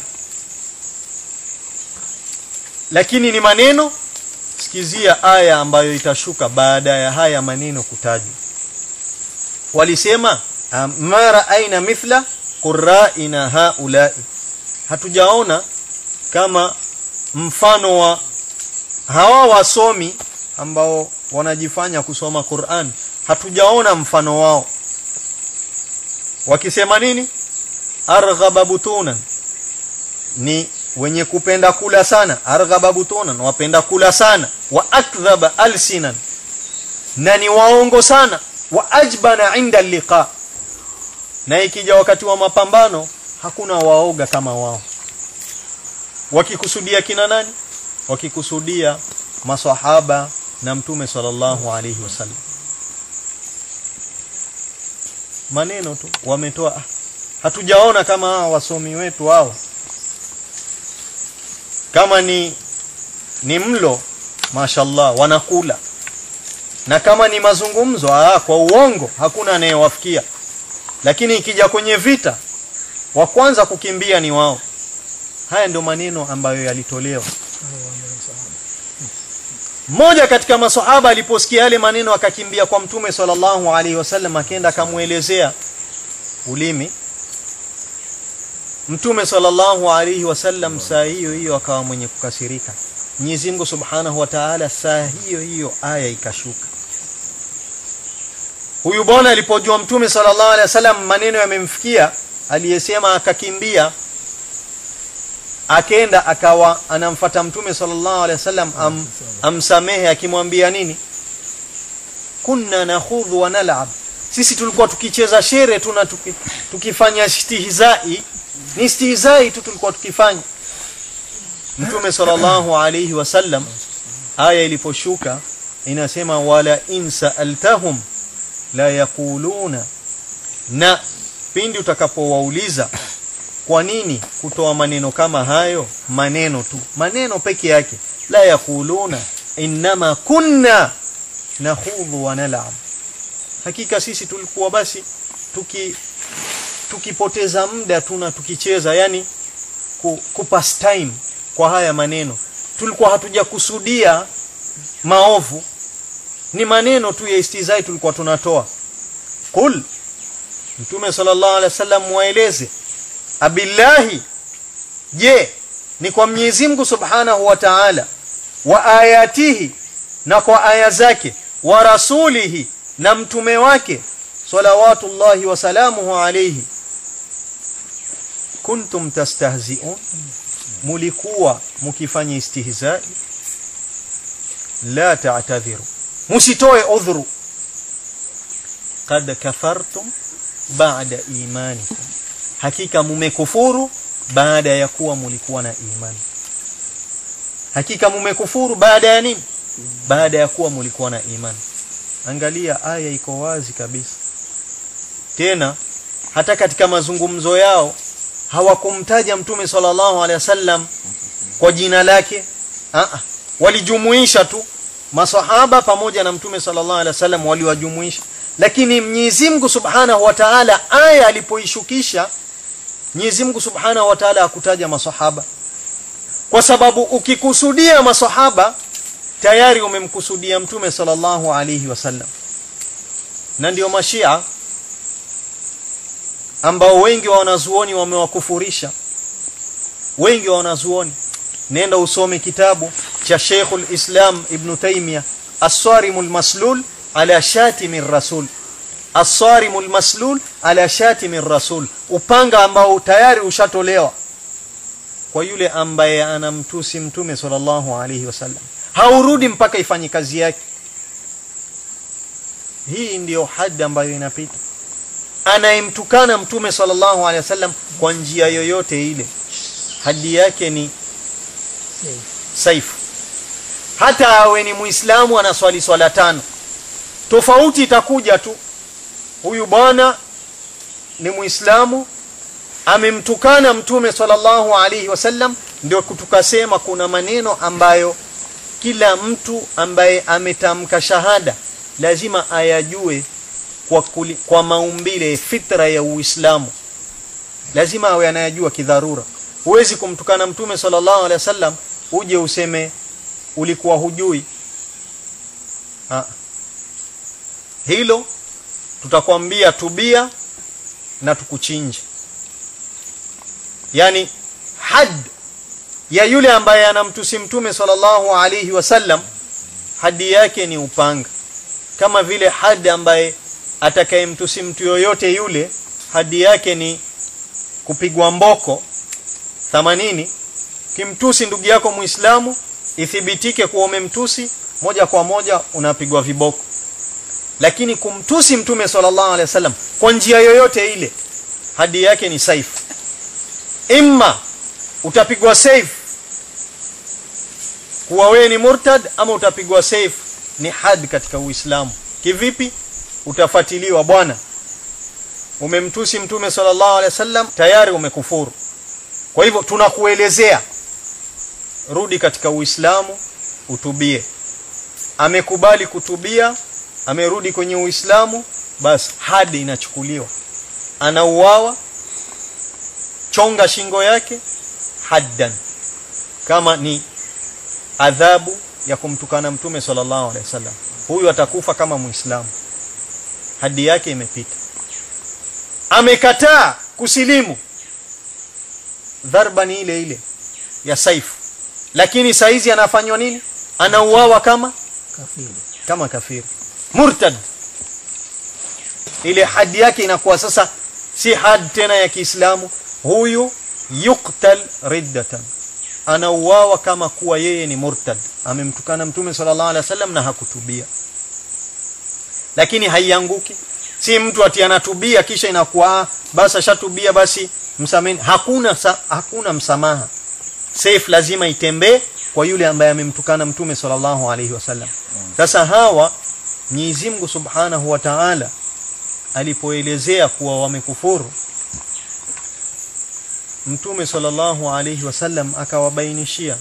lakini ni maneno sikizia aya ambayo itashuka baada ya haya maneno kutajwa. Walisema mara aina mithla qurra'ina haula'i. Hatujaona kama mfano wa hawa wasomi ambao wanajifanya kusoma Qur'an hatujaona mfano wao. Wakisema nini? Arghaba ni wenye kupenda kula sana. Arghaba butunan wapenda kula sana. Wa akdhaba alsinan na ni waongo sana. Wa ajbana inda liqa na ikija wakati wa mapambano hakuna waoga kama wao. Wakikusudia kina nani? Wakikusudia maswahaba na mtume sallallahu alaihi wasallam. Maneno tu wametoa. Hatujaona kama hawa wasomi wetu hao kama ni ni mlo mashallah wanakula. Na kama ni mazungumzo aa, kwa uongo hakuna anayewafikia. Lakini ikija kwenye vita wa kwanza kukimbia ni wao. Haya ndio maneno ambayo yalitolewa. Mmoja katika maswahaba aliposikia yale maneno akakimbia kwa mtume sallallahu alaihi wasallam akaenda akamuelezea ulimi mtume sallallahu alaihi wasallam saa hiyo hiyo akawa mwenye kukasirika. Mwenyezi Mungu Subhanahu wa Ta'ala saa hiyo hiyo aya ikashuka. Huyu bwana alipojua mtume sallallahu alaihi wasallam maneno yamemfikia aliyesema akakimbia akenda akawa anamfata mtume sallallahu alaihi wasallam am, amsamehe akimwambia nini? Kunna nakhudhu wa nal'ab. Sisi tulikuwa tukicheza shere tu na tuki, tukifanya istihzai ni istizai tu tulikuwa tukifanya. Mtume sallallahu alaihi wasallam aya iliposhuka inasema wala insa altahum la yakuluna na pindi utakapowauliza kwa nini kutoa maneno kama hayo? Maneno tu. Maneno peke yake. La yakuluna inma kunna nakhudhu wa nal'ab hakika sisi tulikuwa basi tuki tukipoteza muda tuna tukicheza yani ku, kupass time kwa haya maneno. Tulikuwa hatujakusudia maovu. Ni maneno tu ya istizai tulikuwa tunatoa. Kul mtume sallallahu alaihi wasallam waeleze abillahi je ni kwa Mwenyezi Mungu Subhanahu wa Ta'ala wa ayatihi na kwa aya zake wa rasulihi na mtume wake salawatullahi wa salamuhu alayhi kuntum tastahzi'un mulikuwa mukifanya istihzai la ta'tadhiru musitoe udhuru. Qad kafartum ba'da imanikum hakika mumekufuru baada ya kuwa mulikuwa na imani. Hakika mumekufuru baada ya nini? Baada ya kuwa mulikuwa na imani. Angalia aya iko wazi kabisa. Tena hata katika mazungumzo yao hawakumtaja mtume sallallahu alaihi wasallam kwa jina lake. Aa, walijumuisha tu masahaba pamoja na mtume sallallahu alaihi wasallam waliwajumuisha. Lakini Mwenyezi Mungu Subhanahu wa Ta'ala aya alipoishukisha Mwenyezi Mungu Subhanahu wa Ta'ala akutaja masahaba. Kwa sababu ukikusudia masahaba tayari umemkusudia mtume sallallahu alaihi wasallam. Na ndio mashia ambao wengi wa wanazuoni wamewakufurisha. Wengi wa wanazuoni. Nenda usome kitabu cha Sheikhul Islam Ibn Taymiyyah As-Sarimul Maslul ala Shatimir Rasul As-Sarimul Maslul ala Shatimir Rasul upanga ambao tayari ushatolewa kwa yule ambaye anamtusi mtume sallallahu alaihi wasallam. Haurudi mpaka ifanye kazi yake. Hii ndiyo hadi ambayo inapita anayemtukana mtume sallallahu alaihi wasallam kwa njia yoyote ile hadi yake ni saifu. Hata awe ni muislamu anaswali swala tano. Tofauti itakuja tu huyu bwana ni muislamu amemtukana mtume sallallahu alaihi wasallam ndio tukasema kuna maneno ambayo kila mtu ambaye ametamka shahada lazima ayajue kwa, kuli, kwa maumbile fitra ya Uislamu. Lazima awe anayajua kidharura. Huwezi kumtukana mtume sallallahu alaihi wasallam uje useme ulikuwa hujui. Ha. hilo tutakwambia tubia na tukuchinje. Yani had ya yule ambaye anamtusi mtume sallallahu alaihi wasallam hadi yake ni upanga. Kama vile hadi ambaye atakayemtusi mtu yoyote yule hadi yake ni kupigwa mboko 80 kimtusi ndugu yako muislamu ithibitike kuwa umemtusi moja kwa moja unapigwa viboko. Lakini kumtusi mtume sallallahu alaihi wasallam kwa njia yoyote ile hadi yake ni saifu imma utapigwa saif kuwa wewe ni murtad ama utapigwa saif ni had katika uislamu. Kivipi utafatiliwa bwana. Umemtusi mtume sallallahu alaihi wasallam tayari umekufuru. Kwa hivyo tunakuelezea. Rudi katika uislamu utubie. Amekubali kutubia amerudi kwenye uislamu basi hadi inachukuliwa. Anauawa chonga shingo yake haddan. Kama ni adhabu ya kumtukana mtume sallallahu alaihi wasallam. Huyu atakufa kama muislamu hadi yake imepita. Amekataa kusilimu. Dharba ni ile ile ya saifu. Lakini saizi anafanywa nini? Anauawa kama? Kafiri. Kama kafiri. Murtad. Ile hadi yake inakuwa sasa si had tena ya Kiislamu. Huyu yuktal riddatan. Anauawa kama kuwa yeye ni murtad. Amemtukana mtume sallallahu alaihi wasallam na hakutubia lakini haianguki. Si mtu ati anatubia kisha inakuwa basi ashatubia basi msameni. Hakuna sa, hakuna msamaha. Safe lazima itembee kwa yule ambaye amemtukana mtume sallallahu alaihi wasallam sasa hawa Mwenyezi Mungu Subhanahu wa Ta'ala alipoelezea kuwa wamekufuru Mtume sallallahu alaihi wasallam akawabainishia.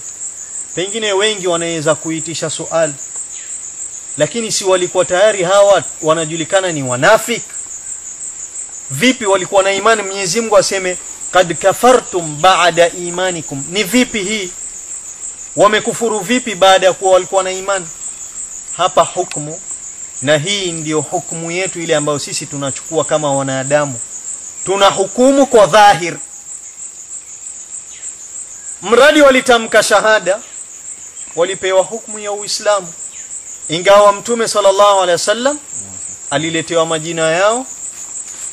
Pengine wengi wanaweza kuitisha swali lakini si walikuwa tayari hawa wanajulikana ni wanafik vipi walikuwa na imani? Mwenyezi Mungu aseme kad kafartum ba'da imanikum. Ni vipi hii? Wamekufuru vipi baada ya kuwa walikuwa na imani? Hapa hukumu na hii ndiyo hukumu yetu ile ambayo sisi tunachukua kama wanadamu. Tuna hukumu kwa dhahir. Mradi walitamka shahada walipewa hukumu ya Uislamu ingawa mtume sallallahu alaihi wasallam aliletewa majina yao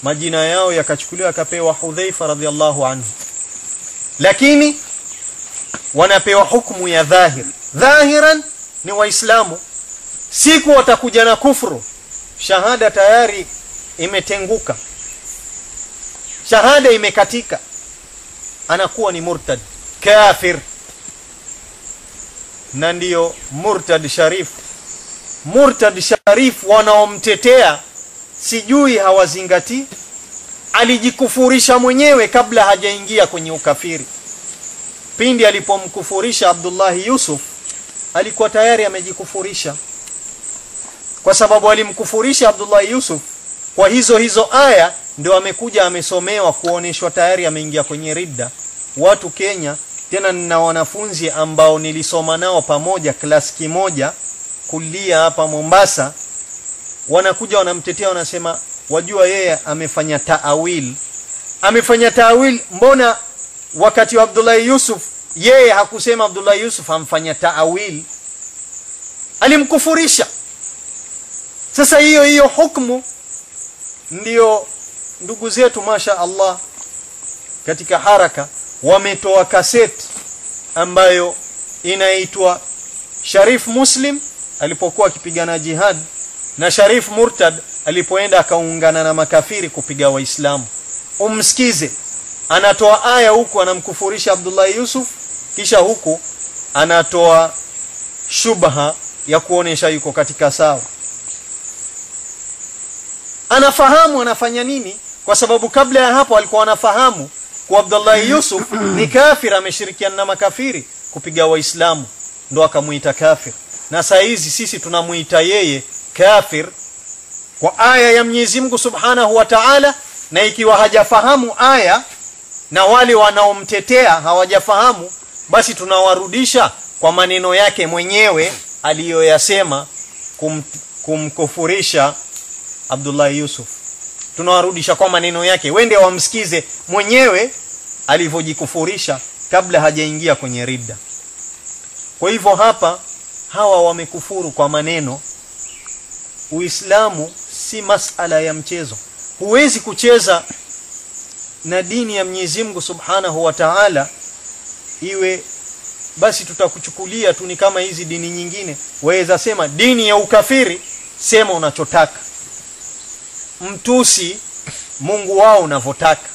majina yao yakachukuliwa akapewa Hudhaifa radhiallahu anhu. Lakini wanapewa hukumu ya dhahir. Dhahiran ni waislamu. Siku watakuja na kufru shahada tayari imetenguka. Shahada imekatika. Anakuwa ni murtad kafir. Na ndiyo murtad sharif murtad sharif wanaomtetea sijui hawazingatii. Alijikufurisha mwenyewe kabla hajaingia kwenye ukafiri. Pindi alipomkufurisha Abdullahi Yusuf alikuwa tayari amejikufurisha. Kwa sababu alimkufurisha Abdullahi Yusuf kwa hizo hizo aya ndio amekuja amesomewa kuoneshwa tayari ameingia kwenye ridda. Watu Kenya tena nina wanafunzi ambao nilisoma nao pamoja klasi kimoja kulia hapa Mombasa wanakuja wanamtetea wanasema wajua yeye amefanya taawil. Amefanya taawil mbona wakati wa Abdullah Yusuf yeye hakusema Abdullah Yusuf amfanya taawil? Alimkufurisha. Sasa hiyo hiyo hukumu ndiyo ndugu zetu masha Allah katika haraka wametoa kaseti ambayo inaitwa Sharif Muslim alipokuwa akipigana jihad na Sharif Murtad alipoenda akaungana na makafiri kupiga waislamu. Umsikize anatoa aya huku anamkufurisha Abdullah Yusuf kisha huku anatoa shubha ya kuonesha yuko katika sawa. Anafahamu anafanya nini kwa sababu kabla ya hapo alikuwa anafahamu kwa Abdullah Yusuf ni kafir ameshirikiana na makafiri kupiga waislamu ndo akamuita kafir na saa hizi sisi tunamuita yeye kafir. Kwa aya ya Mwenyezi Mungu Subhanahu wa Ta'ala na ikiwa hajafahamu aya na wale wanaomtetea hawajafahamu basi tunawarudisha kwa maneno yake mwenyewe aliyoyasema kum, kumkufurisha Abdullah Yusuf. Tunawarudisha kwa maneno yake. Wende wamsikize mwenyewe alivyojikufurisha kabla hajaingia kwenye ridda. Kwa hivyo hapa hawa wamekufuru kwa maneno. Uislamu si masala ya mchezo. Huwezi kucheza na dini ya Mwenyezi Mungu Subhanahu wa Ta'ala iwe basi tutakuchukulia tu ni kama hizi dini nyingine. Waweza sema dini ya ukafiri sema unachotaka. Mtusi Mungu wao unavotaka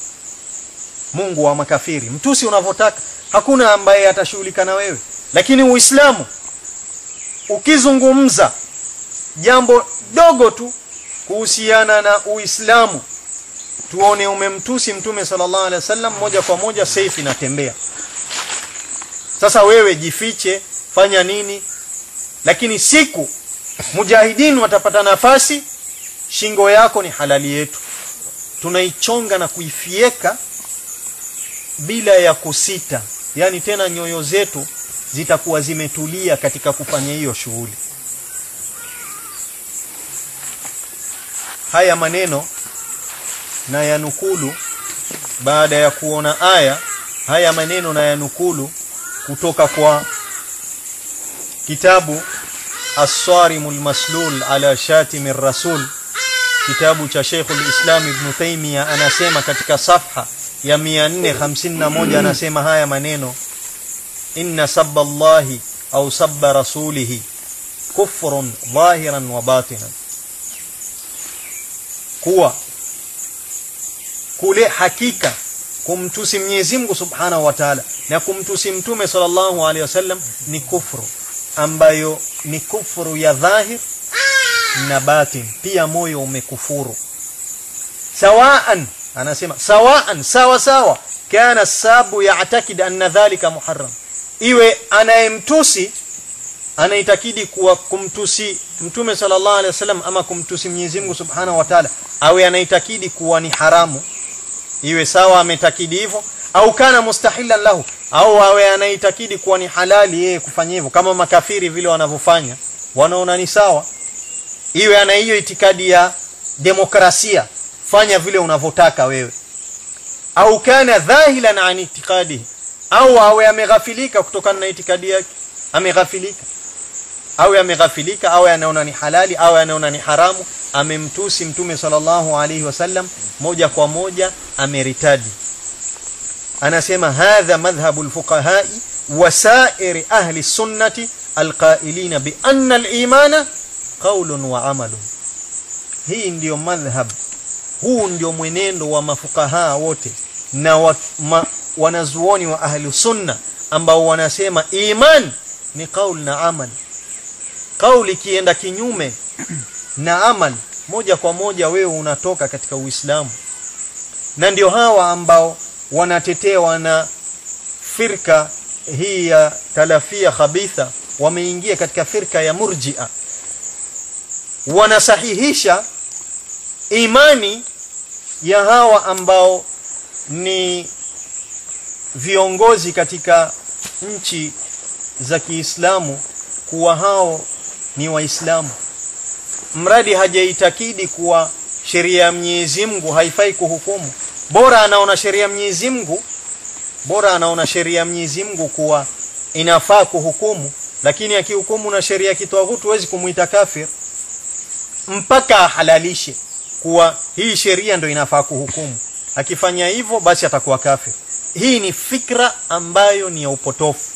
Mungu wa makafiri. Mtusi unavotaka hakuna ambaye atashughulika na wewe. Lakini Uislamu ukizungumza jambo dogo tu kuhusiana na Uislamu. Tuone umemtusi mtume sallallahu alaihi wasallam moja kwa moja safe inatembea. Sasa wewe jifiche fanya nini? Lakini siku mujahidin watapata nafasi shingo yako ni halali yetu. Tunaichonga na kuifieka bila ya kusita. Yani tena nyoyo zetu zitakuwa zimetulia katika kufanya hiyo shughuli. Haya maneno na yanukulu baada ya kuona aya haya maneno na yanukulu kutoka kwa kitabu As-Sarimul Maslul ala Shatimir Rasul kitabu cha Sheikh al-Islam Ibn Taymiyyah anasema katika safha ya 451 anasema haya maneno إن سب الله أو سب رسوله كفر ظاهرا وباطنا. كوا كولي حقيقة كمتوسم يزمك سبحانه وتعالى نكمتوسم تومي صلى الله عليه وسلم نكفر أمبايو نكفر يا ظاهر نباتن بيا مويو مكفور سواء أنا سمع سواء سوا سوا كان الساب يعتقد أن ذلك محرم iwe anayemtusi anaitakidi kuwa kumtusi mtume sallallahu alaihi wasallam ama kumtusi Mwenyezi Mungu Subhanahu wa Ta'ala awe anaitakidi kuwa ni haramu. Iwe sawa ametakidi hivyo au kana mustahilan lahu au awe anaitakidi kuwa ni halali yeye kufanya hivyo kama makafiri vile wanavyofanya wanaona ni sawa. Iwe ana hiyo itikadi ya demokrasia fanya vile unavyotaka wewe. Au kana dhahilan an itikadi au awe ameghafilika kutokana na itikadi yake? Ameghafilika. Au ameghafilika au anaona ni halali au anaona ni haramu amemtusi mtume sallallahu alaihi wasallam moja kwa moja ameritadi. Anasema hadha madhhabu alfuqahai wa sa'iri ahli sunnati alqailina bi anna alimana qawlun wa amalun. Hii ndiyo madhhab. Huu ndio mwenendo wa mafukaha wote na wa, ma, wanazuoni wa ahli sunna ambao wanasema iman ni kauli na amal. Kauli kienda kinyume na amal moja kwa moja wewe unatoka katika uislamu. Na ndio hawa ambao wanatetewa na firka hii ya talafia khabitha wameingia katika firka ya murjia. Wanasahihisha imani ya hawa ambao ni viongozi katika nchi za Kiislamu kuwa hao ni waislamu. Mradi hajaitakidi kuwa sheria ya Mwenyezi Mungu haifai kuhukumu. Bora anaona sheria ya Mwenyezi Mungu bora anaona sheria ya Mwenyezi Mungu kuwa inafaa kuhukumu lakini akihukumu na sheria ya kitawaghutu huwezi kumuita kafir. Mpaka ahalalishe kuwa hii sheria ndio inafaa kuhukumu. Akifanya hivyo basi atakuwa kafir hii ni fikra ambayo ni ya upotofu.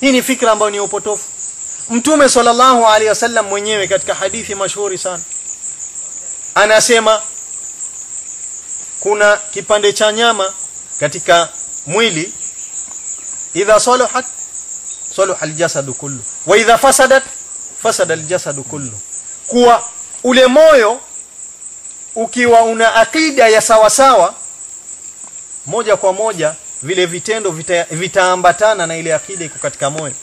Hii ni fikra ambayo ni ya upotofu. Mtume sallallahu alaihi wasallam mwenyewe katika hadithi mashuhuri sana anasema kuna kipande cha nyama katika mwili idha salahat salaha aljasadu kullu wa idha fasadat fasada aljasadu kullu. Kuwa ule moyo ukiwa una akida ya sawasawa moja kwa moja vile vitendo vita, vitaambatana na ile akida iko katika moyo.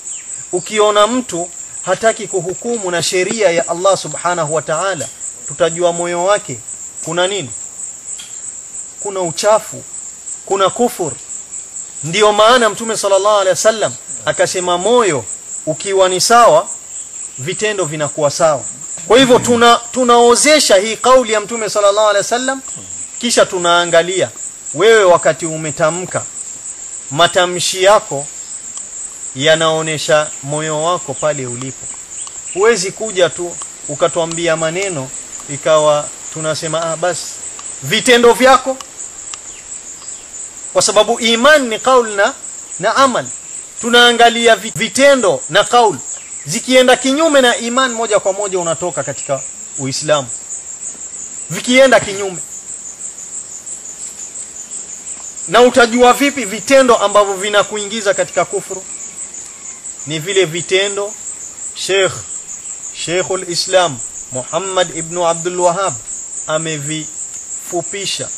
Ukiona mtu hataki kuhukumu na sheria ya Allah subhanahu wa ta'ala tutajua moyo wake kuna nini. Kuna uchafu kuna kufur. Ndiyo maana mtume sallallahu alaihi wasallam akasema moyo ukiwa ni sawa vitendo vinakuwa sawa. Kwa hivyo tuna tunaozesha hii kauli ya mtume sallallahu alaihi wasallam kisha tunaangalia wewe wakati umetamka matamshi yako yanaonesha moyo wako pale ulipo. Huwezi kuja tu ukatwambia maneno ikawa tunasema ah basi. Vitendo vyako kwa sababu iman ni kaul na na amal. Tunaangalia vitendo na kaul. Zikienda kinyume na iman moja kwa moja unatoka katika uislamu. Vikienda kinyume na utajua vipi vitendo ambavyo vinakuingiza katika kufuru ni vile vitendo Sheikh Sheikhul Islam Muhammad ibn Abdul Wahhab amevifupisha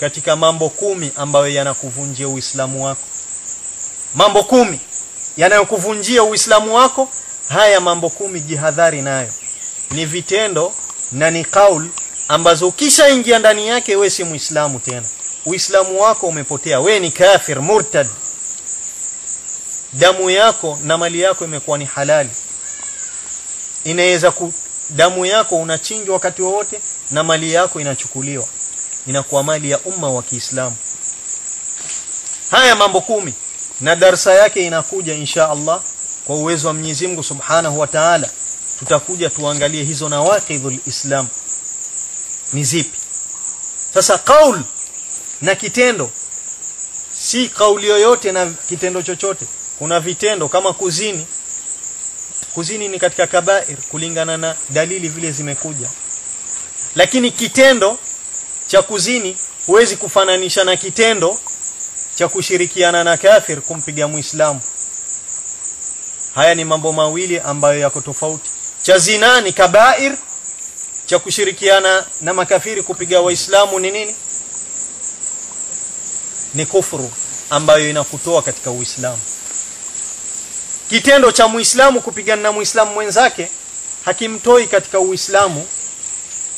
katika mambo kumi ambayo yanakuvunjia Uislamu wako. Mambo kumi yanayokuvunjia Uislamu wako haya mambo kumi jihadhari nayo. Ni vitendo na ni kaul ambazo ukishaingia ndani yake we si muislamu tena uislamu wako umepotea. We ni kafir murtad. Damu yako na mali yako imekuwa ni halali. Inaweza ku damu yako unachinjwa wakati wowote na mali yako inachukuliwa. Inakuwa mali ya umma wa Kiislamu. Haya mambo kumi na darsa yake inakuja insha Allah kwa uwezo wa Mwenyezi Mungu Subhanahu wa Ta'ala. Tutakuja tuangalie hizo nawaqidhul Islam. Ni zipi? Sasa kaul na kitendo si kauli yoyote na kitendo chochote. Kuna vitendo kama kuzini. Kuzini ni katika kabair kulingana na dalili vile zimekuja. Lakini kitendo cha kuzini huwezi kufananisha na kitendo cha kushirikiana na kafir kumpiga muislamu. Haya ni mambo mawili ambayo yako tofauti. Cha zina ni kabair cha kushirikiana na makafiri kupiga waislamu ni nini ni kufuru ambayo inakutoa katika uislamu. Kitendo cha muislamu kupigana na muislamu mwenzake hakimtoi katika uislamu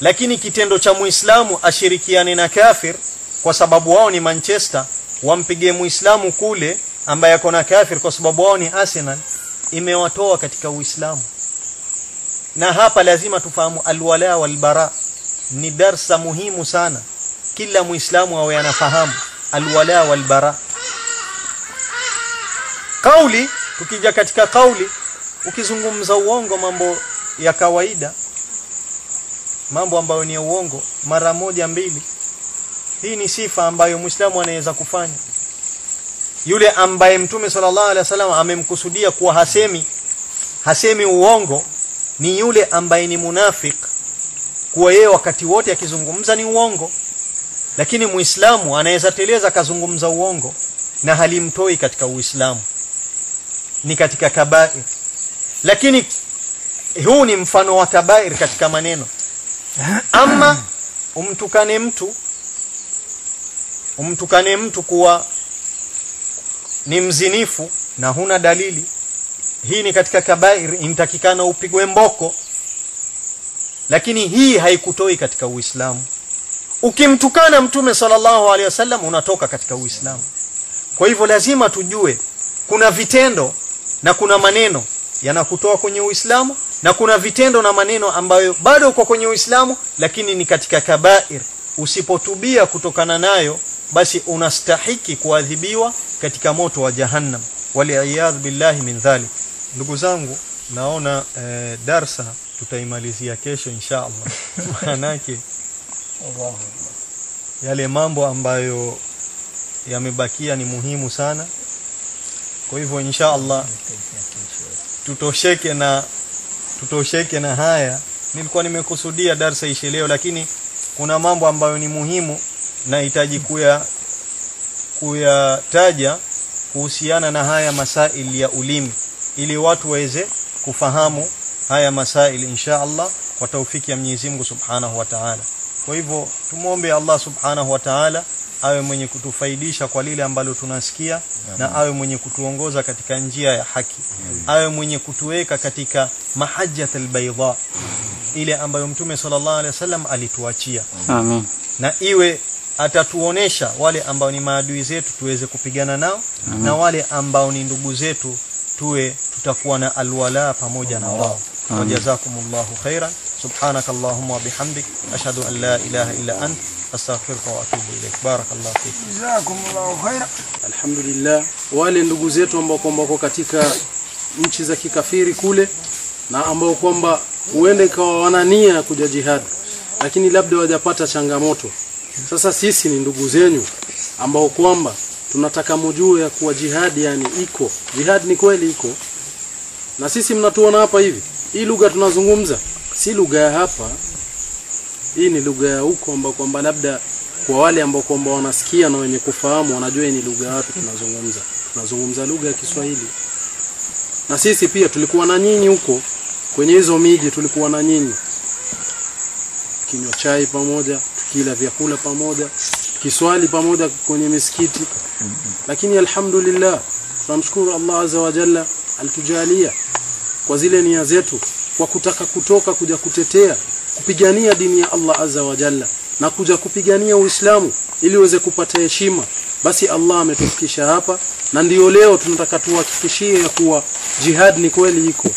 lakini kitendo cha muislamu ashirikiane na kafir kwa sababu wao ni Manchester wampige muislamu kule ambaye ako na kafir kwa sababu wao ni Arsenal imewatoa katika uislamu. Na hapa lazima tufahamu alwala walbara ni darsa muhimu sana. Kila muislamu awe anafahamu alwala walbara. Kauli tukija katika kauli ukizungumza uongo mambo ya kawaida mambo ambayo ni uongo mara moja mbili hii ni sifa ambayo muislamu anaweza kufanya. Yule ambaye mtume sallallahu alaihi wasallam amemkusudia kuwa hasemi hasemi uongo ni yule ambaye ni munafik kuwa yeye wakati wote akizungumza ni uongo lakini muislamu anaweza teleza kazungumza uongo na halimtoi katika uislamu. Ni katika kabair. Lakini huu ni mfano wa kabair katika maneno. Ama umtukane mtu umtukane mtu kuwa ni mzinifu na huna dalili. Hii ni katika kabair intakikana upigwe mboko. Lakini hii haikutoi katika uislamu ukimtukana mtume sallallahu alaihi wasallam unatoka katika uislamu. Kwa hivyo lazima tujue kuna vitendo na kuna maneno yanakutoa kwenye uislamu na kuna vitendo na maneno ambayo bado uko kwenye uislamu lakini ni katika kabair. Usipotubia kutokana nayo basi unastahiki kuadhibiwa katika moto wa jahannam. Waliaiyad billahi min dhalik. Ndugu zangu naona eh, darsa tutaimalizia kesho insha Allah manake yale mambo ambayo yamebakia ni muhimu sana. Kwa hivyo insha Allah tutosheke na tutosheke na haya. Nilikuwa nimekusudia darsa ishe leo lakini kuna mambo ambayo ni muhimu nahitaji kuya kuyataja kuhusiana na haya masaili ya ulimi ili watu waweze kufahamu haya masaili insha Allah kwa taufiki ya Mwenyezi Mungu Subhanahu wa Ta'ala. Kwa hivyo tumwombe Allah Subhanahu wa Ta'ala awe mwenye kutufaidisha kwa lile ambalo tunasikia na awe mwenye kutuongoza katika njia ya haki. Awe mwenye kutuweka katika mahajjat albaydha ile ambayo Mtume sallallahu alaihi wasallam alituachia. Amin. na iwe atatuonesha wale ambao ni maadui zetu tuweze kupigana nao na wale ambao ni ndugu zetu tuwe tutakuwa na alwala pamoja na wao. Wajazakumullahu khairan subhanak اللهم وبحمدك bihamdik. Ashhadu لا ilaha illa ant. Astaghfiruka wa atubu ilaik barakallahu fik. Jazakumullahu khaira. Alhamdulillah, wale ndugu zetu ambao kwamba wako katika nchi za kikafiri kule na ambao kwamba huenda ikawa wanania kuja jihad, lakini labda wajapata changamoto. Sasa sisi ni ndugu zenyu ambao kwamba tunataka mujue ya kuwa jihad yani iko. Jihad, ni kweli iko, na sisi mnatuona hapa hivi, hii lugha tunazungumza si lugha ya hapa, hii ni lugha ya huko ambao kwamba labda kwa wale ambao kwamba wanasikia na wenye kufahamu wanajua ni lugha wapi tunazungumza. Tunazungumza lugha ya Kiswahili. Na sisi pia tulikuwa na nyinyi huko kwenye hizo miji, tulikuwa na nyinyi kinywa chai pamoja, tukila vyakula pamoja, kiswali pamoja kwenye misikiti. Lakini alhamdulillah, tunamshukuru Allah azza wa jalla alitujalia kwa zile nia zetu, kwa kutaka kutoka kuja kutetea kupigania dini ya Allah azza wa jalla na kuja kupigania Uislamu ili uweze kupata heshima. Basi Allah ametufikisha hapa, na ndiyo leo tunataka tuhakikishie ya kuwa jihad ni kweli iko,